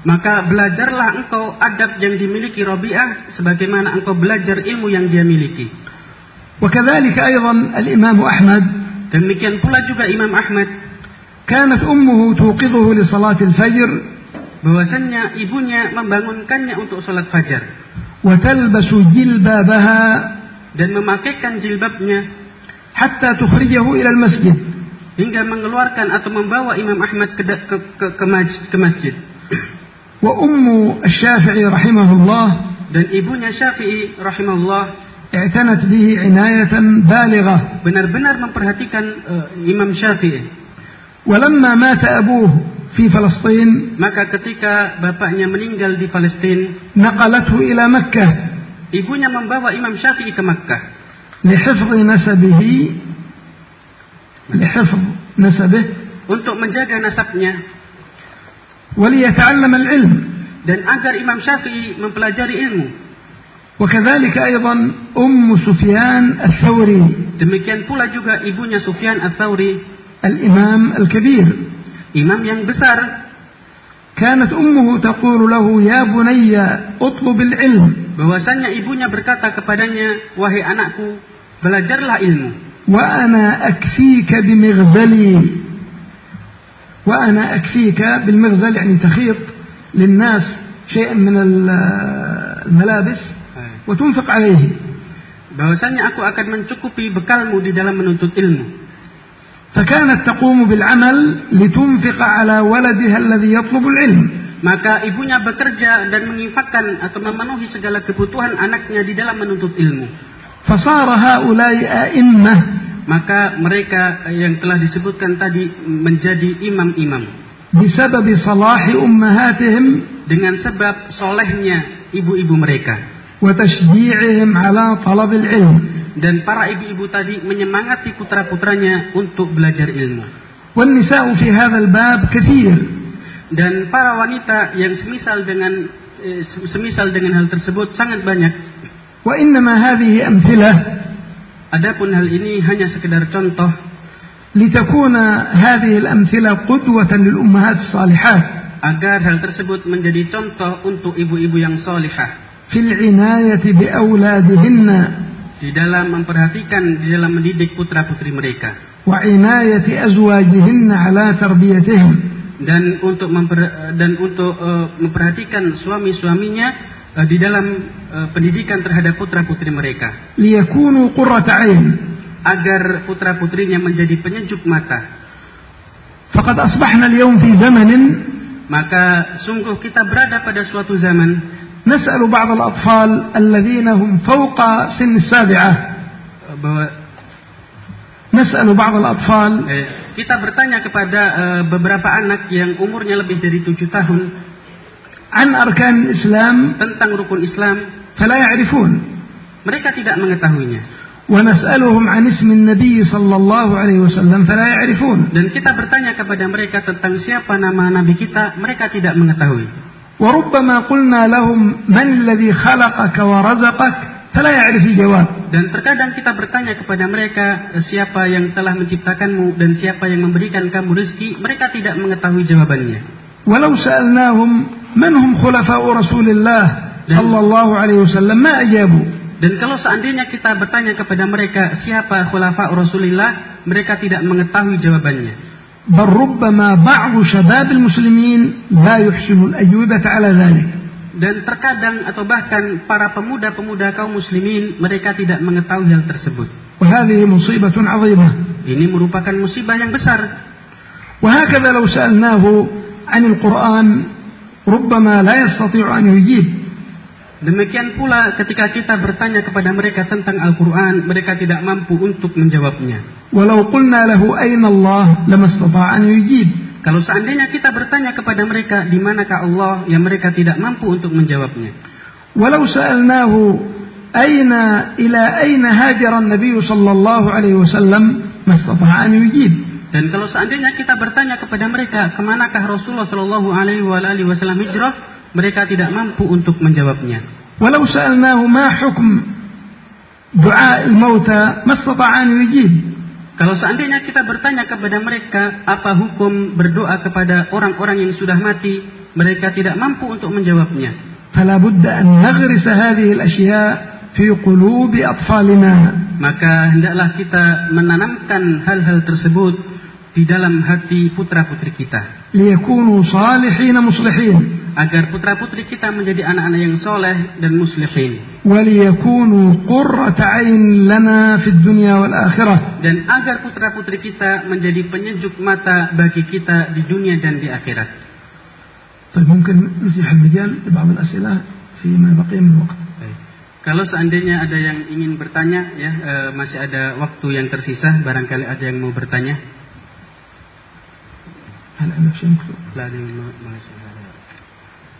Maka belajarlah engkau adab yang dimiliki Robi'ah sebagaimana engkau belajar ilmu yang dia miliki. وكذلك أيضا الإمام أحمد Demikian pula juga Imam Ahmad كانت أمه توقظه لصلاة الفجر bahwasannya ibunya membangunkannya untuk sholat fajar dan memakaikan jilbabnya hatta tukhrijahu ila masjid hingga mengeluarkan atau membawa Imam Ahmad ke ke, ke, ke, masjid, ke masjid. Wa ummu Syafi'i rahimahullah dan ibunya Syafi'i rahimahullah i'tanat bihi inayatan benar-benar memperhatikan uh, Imam Syafi'i. ولما مات أبوه في فلسطين Maka ketika bapaknya meninggal di Palestina, نقلته إلى مكة ibunya membawa Imam Syafi'i ke Makkah لحفظ نسبه لحفظ نسبه untuk menjaga nasabnya وليتعلم العلم dan agar Imam Syafi'i mempelajari ilmu. وكذلك أيضا أم سفيان الثوري Demikian pula juga ibunya Sufyan Ats-Tsauri, الإمام الكبير imam yang besar, كانت أمه تقول له يا بني اطلب العلم bahwasanya ibunya berkata kepadanya, "Wahai anakku, belajarlah ilmu." وأنا أكفيك بمغزلي وأنا أكفيك بالمغزل يعني تخيط للناس شيئا من الملابس وتنفق عليه Bahwasanya aku akan mencukupi bekalmu di dalam menuntut ilmu. فكانت تقوم بالعمل لتنفق على ولدها الذي يطلب العلم Maka ibunya bekerja dan menginfakkan atau memenuhi segala kebutuhan anaknya di dalam menuntut ilmu. فصار هؤلاء أئمة Maka mereka yang telah disebutkan tadi menjadi imam-imam. بسبب صلاح أمهاتهم Dengan sebab solehnya ibu-ibu mereka. وتشجيعهم على طلب العلم Dan para ibu-ibu tadi menyemangati putra-putranya untuk belajar ilmu. والنساء في هذا الباب كثير Dan para wanita yang semisal dengan eh, semisal dengan hal tersebut sangat banyak. وإنما هذه أمثلة Adapun hal ini hanya sekedar contoh لتكون هذه الأمثلة قدوة للأمهات الصالحات agar hal tersebut menjadi contoh untuk ibu-ibu yang fil inayati bi auladihinna di dalam memperhatikan di dalam mendidik putra-putri mereka. Wa inayati azwajihinna ala tarbiyatihim. Dan untuk memper, dan untuk uh, memperhatikan suami-suaminya uh, di dalam uh, pendidikan terhadap putra-putri mereka. Liyakunu qurrata agar putra-putrinya menjadi penyejuk mata. Faqad asbahna al-yawm fi zamanin. Maka sungguh kita berada pada suatu zaman نسأل بعض الأطفال الذين هم فوق سن السابعة eh, bahwa نسأل بعض الأطفال eh, kita bertanya kepada eh, beberapa anak yang umurnya lebih dari tujuh tahun عن أركان الإسلام tentang rukun Islam, فلا يعرفون mereka tidak mengetahuinya. ونسألهم عن اسم النبي صلى الله عليه وسلم فلا يعرفون Dan kita bertanya kepada mereka tentang siapa nama Nabi kita, mereka tidak mengetahui. وربما قلنا لهم من الذي خلقك ورزقك فلا يعرف الجواب Dan terkadang kita bertanya kepada mereka eh, siapa yang telah menciptakanmu dan siapa yang memberikan kamu rezeki, mereka tidak mengetahui jawabannya. ولو سألناهم من هم خلفاء رسول الله صلى الله عليه وسلم ما أجابوا Dan kalau seandainya kita bertanya kepada mereka siapa khulafa Rasulullah, mereka tidak mengetahui jawabannya. بل ربما بعض شباب المسلمين لا يحسن الأجوبة على ذلك Dan terkadang atau bahkan para pemuda-pemuda kaum muslimin mereka tidak mengetahui hal tersebut. وهذه مصيبة عظيمة Ini merupakan musibah yang besar. وهكذا لو سألناه عن القرآن ربما لا يستطيع أن يجيب Demikian pula ketika kita bertanya kepada mereka tentang Al-Quran, mereka tidak mampu untuk menjawabnya. Walau qulna lahu aina Allah lamastata'an yujib. Kalau seandainya kita bertanya kepada mereka di manakah Allah yang mereka tidak mampu untuk menjawabnya. Walau sa'alnahu aina ila aina hajaran Nabi sallallahu alaihi wasallam mastata'an yujib. Dan kalau seandainya kita bertanya kepada mereka ke manakah Rasulullah sallallahu alaihi wasallam hijrah, mereka tidak mampu untuk menjawabnya. Walau sa'alnahu ma hukm du'a al-mauta mastata'an yujib. Kalau seandainya kita bertanya kepada mereka apa hukum berdoa kepada orang-orang yang sudah mati, mereka tidak mampu untuk menjawabnya. Fala budda an naghrisa hadhihi al-ashya fi qulubi atfalina. Maka hendaklah kita menanamkan hal-hal tersebut di dalam hati putra-putri kita. Liyakunu salihina muslihin Agar putra-putri kita menjadi anak-anak yang soleh dan muslimin. وليكونوا قرة عين لنا في الدنيا والآخرة Dan agar putra-putri kita menjadi penyejuk mata bagi kita di dunia dan di akhirat. طيب ممكن نتيح المجال لبعض الأسئلة فيما بقي من الوقت Baik. Kalau seandainya ada yang ingin bertanya, ya eh, masih ada waktu yang tersisa, barangkali ada yang mau bertanya. هل عندك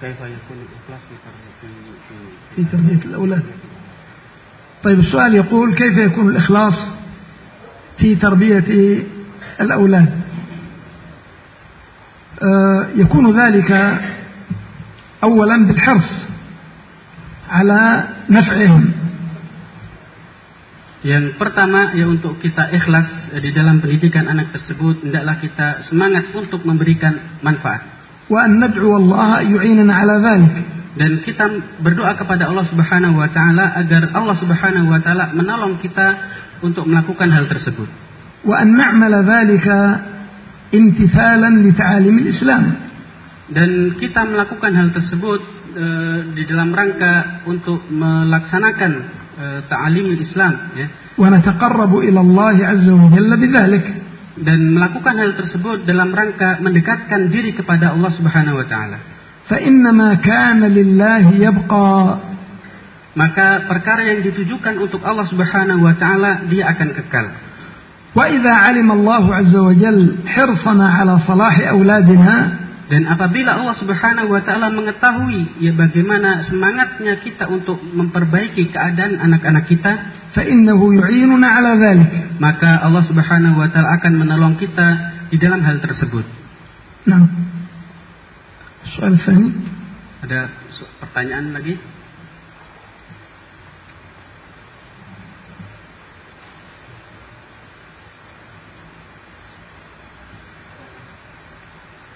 كيف يكون الإخلاص في في في في تربية الأولاد طيب السؤال يقول كيف يكون الإخلاص في تربية الأولاد آه، يكون ذلك أولا بالحرص على نفعهم Yang pertama ya untuk kita ikhlas eh, di dalam pendidikan anak tersebut hendaklah kita semangat untuk memberikan manfaat وأن ندعو الله أن يعيننا على ذلك dan kita berdoa kepada Allah Subhanahu wa taala agar Allah Subhanahu wa taala menolong kita untuk melakukan hal tersebut وأن نعمل ذلك امتثالا لتعاليم الإسلام dan kita melakukan hal tersebut eh, di dalam rangka untuk melaksanakan eh, ta'alim Islam ya ونتقرب إلى الله عز وجل بذلك dan melakukan hal tersebut dalam rangka mendekatkan diri kepada Allah Subhanahu wa taala. فإنما كان لله يبقى Maka perkara yang ditujukan untuk Allah Subhanahu wa taala dia akan kekal. وإذا علم الله عز وجل حرصنا على صلاح أولادنا dan apabila Allah Subhanahu wa taala mengetahui ya bagaimana semangatnya kita untuk memperbaiki keadaan anak-anak kita. Maka Allah Subhanahu wa taala akan menolong kita di dalam hal tersebut. Nah. Soal. Ada pertanyaan lagi?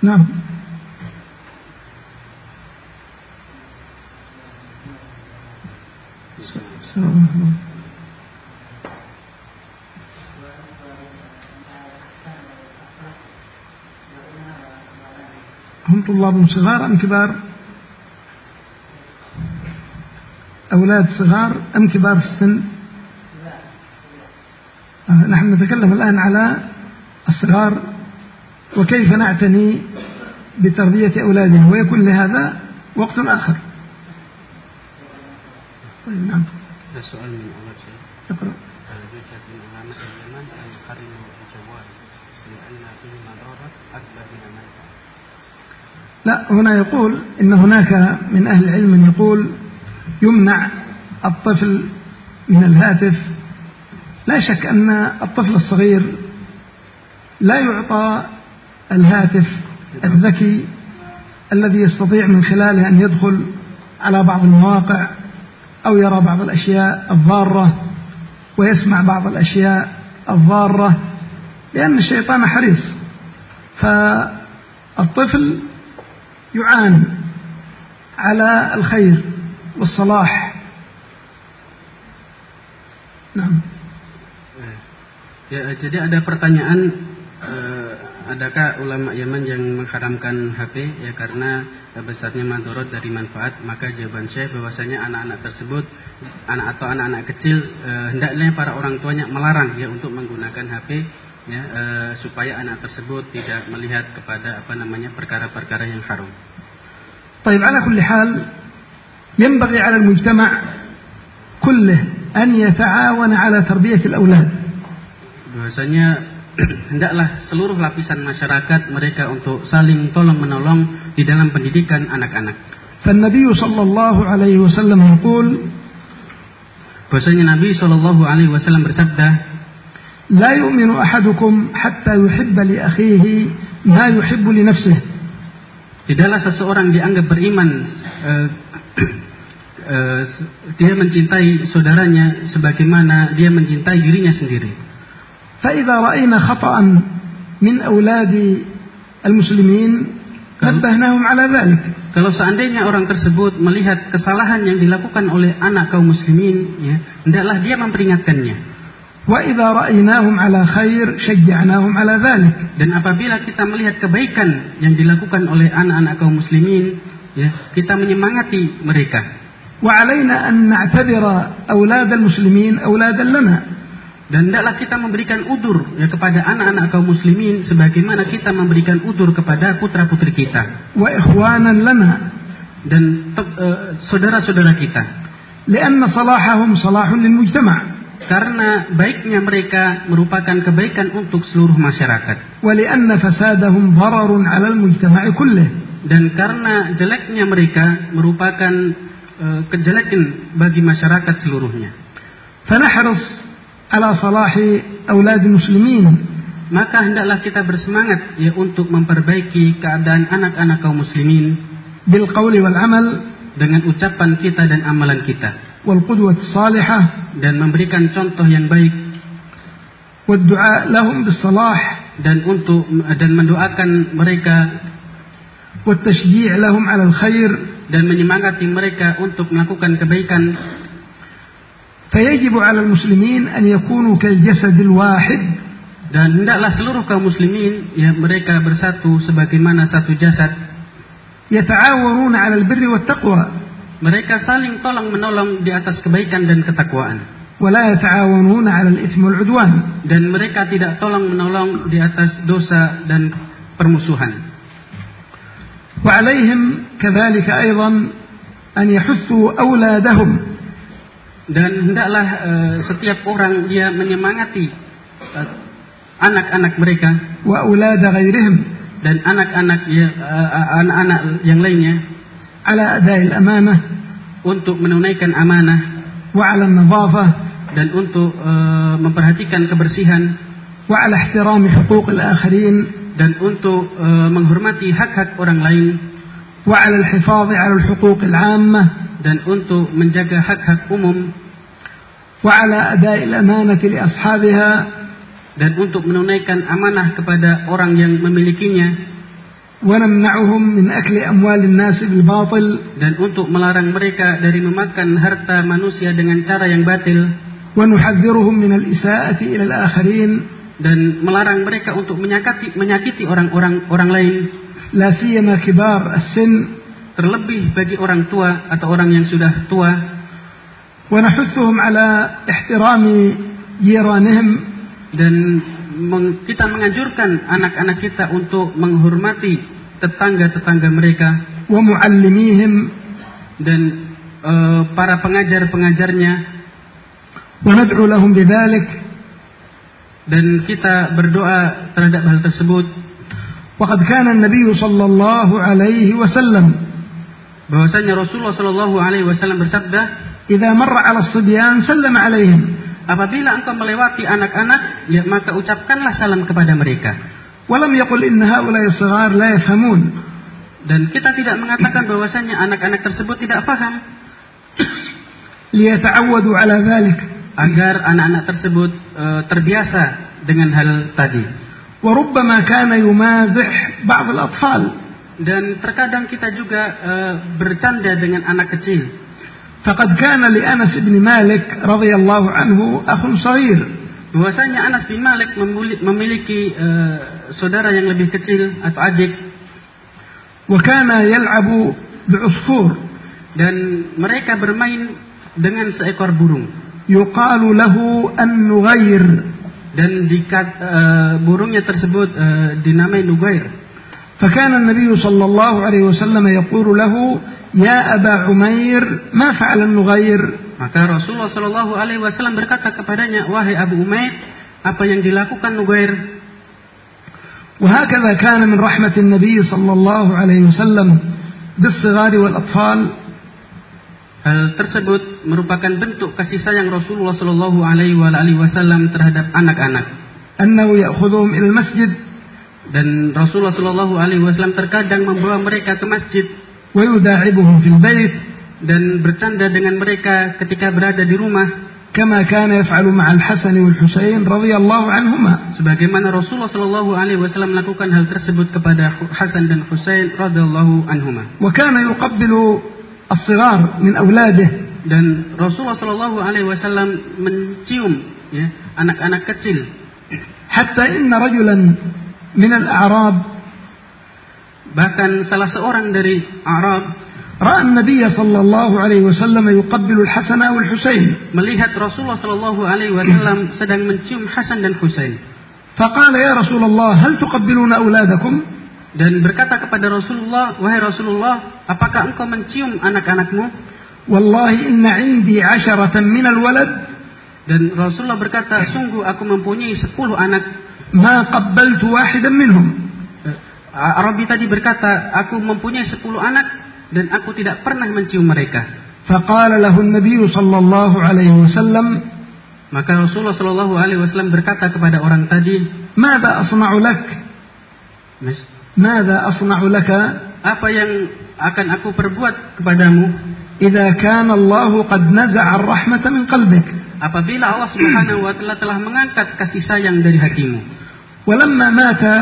Nah. هم طلاب صغار أم كبار؟ أولاد صغار أم كبار في السن؟ آه، نحن نتكلم الآن على الصغار وكيف نعتني بتربية أولادنا؟ ويكون لهذا وقت آخر طيب نعم Soal min Allah Syekh. اقرأ يوجد من الإيمان أن الجوال لأن فيه مضرة من. لا هنا يقول إن هناك من أهل العلم من يقول يمنع الطفل من الهاتف لا شك أن الطفل الصغير لا يعطى الهاتف الذكي الذي يستطيع من خلاله أن يدخل على بعض المواقع أو يرى بعض الأشياء الضارة ويسمع بعض الأشياء الضارة لأن الشيطان حريص. فالطفل يعاني على الخير والصلاح. نعم. Ya, jadi ada pertanyaan, eh, adakah ulama Yaman yang mengharamkan HP ya karena besarnya mandorot dari manfaat? Maka jawaban saya bahwasanya anak-anak tersebut, anak atau anak-anak kecil, eh, hendaknya para orang tuanya melarang ya untuk menggunakan HP ya eh, supaya anak tersebut tidak melihat kepada apa namanya perkara-perkara yang haram. طيب على كل حال ينبغي على المجتمع كله أن يتعاون على تربية الأولاد bahwasanya hendaklah seluruh lapisan masyarakat mereka untuk saling tolong menolong di dalam pendidikan anak-anak. فالنبي صلى الله عليه وسلم يقول Bahwasanya Nabi Shallallahu Alaihi Wasallam bersabda, لا يؤمن أحدكم حتى يحب لأخيه ما يحب لنفسه tidaklah seseorang dianggap beriman eh, eh, dia mencintai saudaranya sebagaimana dia mencintai dirinya sendiri. فإذا رأينا خطأ من أولاد المسلمين نبهناهم على ذلك Kalau seandainya orang tersebut melihat kesalahan yang dilakukan oleh anak kaum muslimin, ya, hendaklah dia memperingatkannya. وإذا رأيناهم على خير شجعناهم على ذلك Dan apabila kita melihat kebaikan yang dilakukan oleh anak-anak kaum muslimin, ya, kita menyemangati mereka. وعلينا أن نعتبر أولاد المسلمين أولادا لنا Dan hendaklah kita memberikan udur ya kepada anak-anak kaum muslimin sebagaimana kita memberikan udur kepada putra-putri kita وإخوانا لنا dan te- eh, saudara-saudara kita. لأن صلاحهم صلاح للمجتمع Karena baiknya mereka merupakan kebaikan untuk seluruh masyarakat. ولأن فسادهم ضرر على المجتمع كله Dan karena jeleknya mereka merupakan eh, kejelekan bagi masyarakat seluruhnya. فنحرص على صلاح أولاد المسلمين Maka hendaklah kita bersemangat ya untuk memperbaiki keadaan anak-anak kaum muslimin بالقول والعمل dengan ucapan kita dan amalan kita والقدوة الصالحة dan memberikan contoh yang baik والدعاء لهم بالصلاح dan untuk dan mendoakan mereka والتشجيع لهم على الخير dan menyemangati mereka untuk melakukan kebaikan فيجب على المسلمين أن يكونوا كالجسد الواحد dan hendaklah seluruh kaum muslimin ya mereka bersatu sebagaimana satu jasad يتعاونون على البر والتقوى mereka saling tolong menolong di atas kebaikan dan ketakwaan ولا يتعاونون على الإثم والعدوان dan mereka tidak tolong menolong di atas dosa dan permusuhan وعليهم كذلك أيضا أن يحثوا أولادهم dan hendaklah e, setiap orang dia menyemangati eh, anak-anak e, mereka. Wa ulada ghairihim. Dan anak-anak ya, eh, anak-anak yang lainnya. Ala adail amanah untuk menunaikan amanah. Wa ala nadhafa dan untuk e, memperhatikan kebersihan. Wa ala ihtirami huquq al-akharin dan untuk e, menghormati hak-hak orang lain. وعلى الحفاظ على الحقوق العامة dan untuk menjaga hak-hak umum وعلى أداء الأمانة لأصحابها dan untuk menunaikan amanah kepada orang yang memilikinya ونمنعهم من أكل أموال الناس بالباطل dan untuk melarang mereka dari memakan harta manusia dengan cara yang batil ونحذرهم من الإساءة إلى الآخرين dan melarang mereka untuk menyakiti menyakiti orang-orang orang lain la siyama kibar as-sin. Terlebih bagi orang tua atau orang yang sudah tua. Wa nahussuhum ala ihtirami yiranihim. Dan kita menganjurkan anak-anak kita untuk menghormati tetangga-tetangga mereka. Wa muallimihim. Dan e, para pengajar-pengajarnya. Wa nad'u lahum bidzalik dan kita berdoa terhadap hal tersebut. Waqad kana Nabi sallallahu alaihi wasallam bahwasanya Rasulullah Sallallahu Alaihi Wasallam bersabda, "Idza marra ala as-sibyan sallam alaihim." Apabila engkau melewati anak-anak, lihat maka ucapkanlah salam kepada mereka. Walam yaqul inna haulai saghar la yafhamun. Dan kita tidak mengatakan bahwasanya anak-anak tersebut tidak paham. Liyata'awwadu ala dzalik Agar anak-anak tersebut uh, terbiasa dengan hal tadi. وربما كان يمازح بعض الأطفال dan terkadang kita juga eh, bercanda dengan anak kecil فقد كان لأنس بن مالك رضي الله عنه أخ صغير bahwasanya Anas bin Malik memuli- memiliki eh, saudara yang lebih kecil atau adik وكان يلعب بعصفور dan mereka bermain dengan seekor burung يقال له النغير dan dikat, eh, burungnya tersebut eh, dinamai Nugair فكان النبي صلى الله عليه وسلم يقول له يا أبا عمير ما فعل النغير maka Rasulullah Shallallahu Alaihi Wasallam berkata kepadanya wahai Abu Umair apa yang dilakukan Nugair وهكذا كان من رحمة النبي صلى الله عليه وسلم بالصغار والأطفال Hal tersebut merupakan bentuk kasih sayang Rasulullah Shallallahu Alaihi Wasallam terhadap anak-anak. Masjid dan Rasulullah Shallallahu Alaihi Wasallam terkadang membawa mereka ke masjid. Fil bait dan bercanda dengan mereka ketika berada di rumah. Kama kana yaf'alu ma'al Hasan wal Husain radhiyallahu anhuma. Sebagaimana Rasulullah Shallallahu alaihi wasallam melakukan hal tersebut kepada Hasan dan Husain radhiyallahu anhuma. Wa kana yuqabbilu الصغار من أولاده Dan Rasulullah Shallallahu Alaihi Wasallam mencium ya, anak-anak kecil حتى إن رجلا من الأعراب bahkan salah seorang dari Arab رأى النبي صلى الله عليه وسلم يقبل الحسن والحسين melihat Rasulullah Shallallahu Alaihi Wasallam sedang mencium Hasan dan Husain فقال يا رسول الله هل تقبلون أولادكم dan berkata kepada Rasulullah, "Wahai Rasulullah, apakah engkau mencium anak-anakmu?" "Wallahi inna 'indi 'asharatan min al-walad." Dan Rasulullah berkata, "Sungguh aku mempunyai 10 anak." "Ma qabbaltu wahidan minhum." Eh, Arabi tadi berkata, "Aku mempunyai 10 anak dan aku tidak pernah mencium mereka." Faqala lahu an-nabiy sallallahu alaihi wasallam, maka Rasulullah sallallahu alaihi wasallam berkata kepada orang tadi, ma asna'u lak?" Mada asna'u laka? Apa yang akan aku perbuat kepadamu? Idza kana Allah qad naza'a rahmata min qalbik. Apabila Allah Subhanahu wa taala telah mengangkat kasih sayang dari hatimu. Walamma mata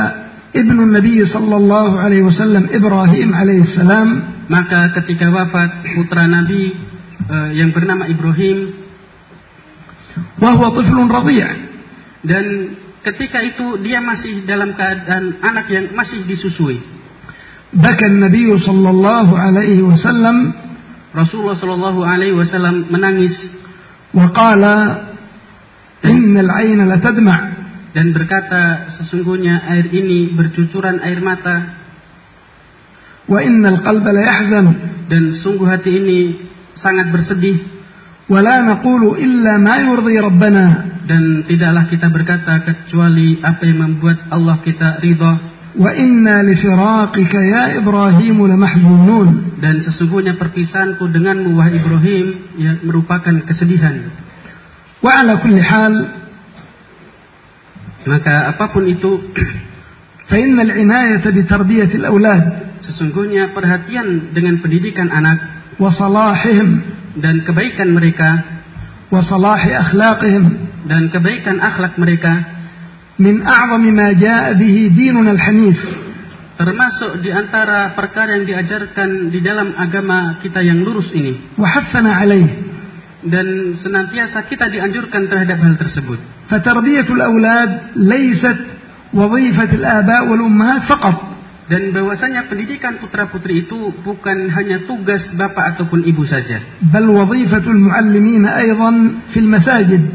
ibnu Nabi sallallahu alaihi wasallam Ibrahim alaihi salam, maka ketika wafat putra Nabi uh, yang bernama Ibrahim wa huwa tiflun radhi' dan ketika itu dia masih dalam keadaan anak yang masih disusui. Bahkan Nabi sallallahu alaihi wasallam Rasulullah sallallahu alaihi wasallam menangis. wa qala innal aina latadma' dan berkata sesungguhnya air ini bercucuran air mata. Wa innal qalba la yahzan. Dan sungguh hati ini sangat bersedih wala naqulu illa ma yurdi rabbana. Dan tidaklah kita berkata kecuali apa yang membuat Allah kita ridha. Wa inna li firaqika ya Ibrahim lamahzunun dan sesungguhnya perpisahanku denganmu wahai Ibrahim yang merupakan kesedihan. Wa ala kulli hal. Maka apa pun itu <clears throat> fa innal inayata bi tarbiyatil aulad sesungguhnya perhatian dengan pendidikan anak. Wa salahihim dan kebaikan mereka. Wasalahi akhlaqihim. Dan kebaikan akhlak mereka. Min a'zami ma jaa bihi dinun al-hanif. Termasuk di antara perkara yang diajarkan di dalam agama kita yang lurus ini. Wa hassana alaih. Dan senantiasa kita dianjurkan terhadap hal tersebut. Fatarbiyatul aulad laysat wadhifat al-aba wal ummahat faqat dan bahwasanya pendidikan putra putri itu bukan hanya tugas bapak ataupun ibu saja. Bal wazifatul muallimin aydan fil masajid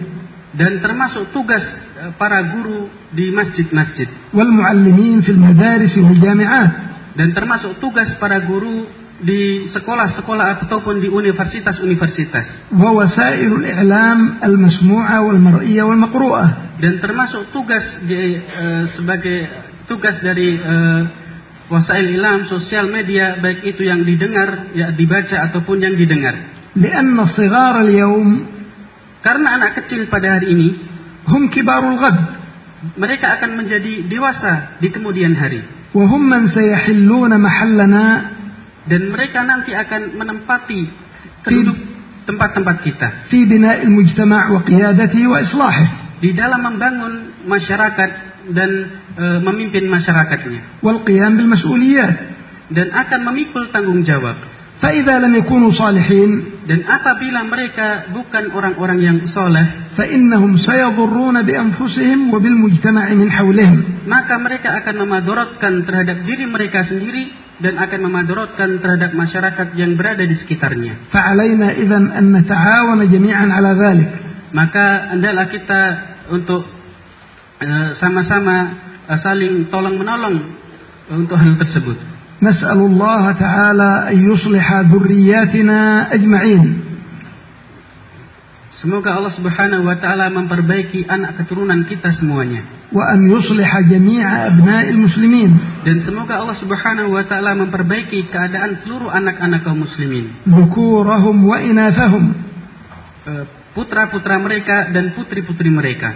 dan termasuk tugas e, para guru di masjid-masjid. Wal muallimin fil madaris wal jami'at dan termasuk tugas para guru di sekolah-sekolah ataupun di universitas-universitas. Wa wasailul i'lam al-masmu'a wal mar'iyya wal maqru'ah dan termasuk tugas di, uh, sebagai tugas dari uh, wasail ilam sosial media baik itu yang didengar, ya dibaca ataupun yang didengar. لأن الصغار اليوم Karena anak kecil pada hari ini هم كبار الغد mereka akan menjadi dewasa di kemudian hari وهم من سيحلون محلنا dan mereka nanti akan menempati keduduk tempat-tempat kita في بناء المجتمع وقيادته وإصلاحه di dalam membangun masyarakat dan e, memimpin masyarakatnya والقيام بالمسؤوليات dan akan memikul tanggung jawab فإذا لم يكونوا صالحين dan apabila mereka bukan orang-orang yang soleh فإنهم سيضرون بأنفسهم وبالمجتمع من حولهم maka mereka akan memadorotkan terhadap diri mereka sendiri dan akan memadorotkan terhadap masyarakat yang berada di sekitarnya فعلينا إذا أن نتعاون جميعا على ذلك maka hendaklah kita untuk eh, sama-sama eh, saling tolong menolong untuk hal tersebut. نسأل الله تعالى أن يصلح ذرياتنا أجمعين Semoga Allah Subhanahu wa taala memperbaiki anak keturunan kita semuanya وأن يصلح جميع أبناء المسلمين dan semoga Allah Subhanahu wa taala memperbaiki keadaan seluruh anak-anak kaum muslimin, ذكورهم وإناثهم eh, putra-putra mereka dan putri-putri mereka.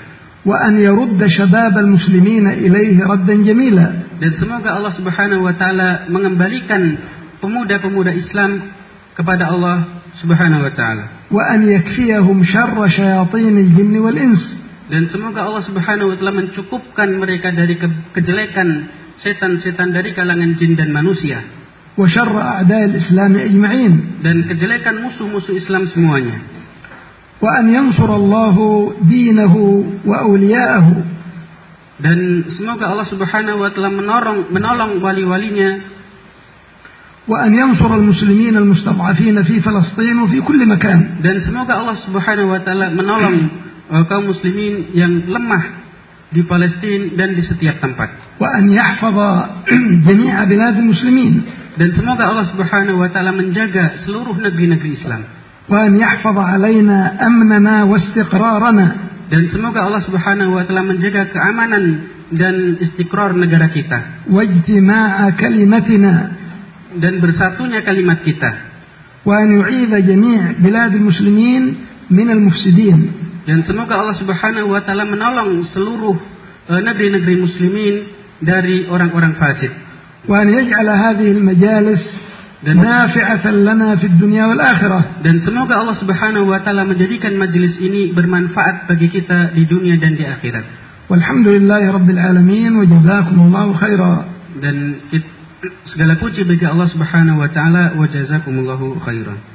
وأن يرد شباب المسلمين إليه ردا جميلا Dan semoga Allah Subhanahu wa taala mengembalikan pemuda-pemuda Islam kepada Allah Subhanahu wa taala. وأن يكفيهم شر شياطين الجن والإنس Dan semoga Allah Subhanahu wa taala mencukupkan mereka dari ke- kejelekan setan-setan dari kalangan jin dan manusia وشر أعداء الإسلام أجمعين dan kejelekan musuh-musuh Islam semuanya. وأن ينصر الله دينه وأولياءه Dan semoga Allah Subhanahu wa taala menolong menolong wali-walinya وأن ينصر المسلمين المستضعفين في فلسطين وفي كل مكان dan semoga Allah Subhanahu wa taala menolong eh, kaum muslimin yang lemah di Palestina dan di setiap tempat. وأن يحفظ <clears throat> جميع بلاد المسلمين Dan semoga Allah Subhanahu wa taala menjaga seluruh negeri-negeri Islam. وأن يحفظ علينا أمننا واستقرارنا Dan semoga Allah Subhanahu wa taala menjaga keamanan dan istiqrar negara kita واجتماع كلمتنا dan bersatunya kalimat kita. وأن يعيذ جميع بلاد المسلمين من المفسدين Dan semoga Allah Subhanahu wa taala menolong seluruh eh, negeri-negeri muslimin dari orang-orang fasik. وأن يجعل هذه المجالس dan nafi'atan lana fid dunya wal akhirah dan semoga Allah Subhanahu wa taala menjadikan majelis ini bermanfaat bagi kita di dunia dan di akhirat. Walhamdulillahi rabbil alamin wa jazakumullahu khaira. Dan segala puji bagi Allah Subhanahu wa taala wa jazakumullahu khairan.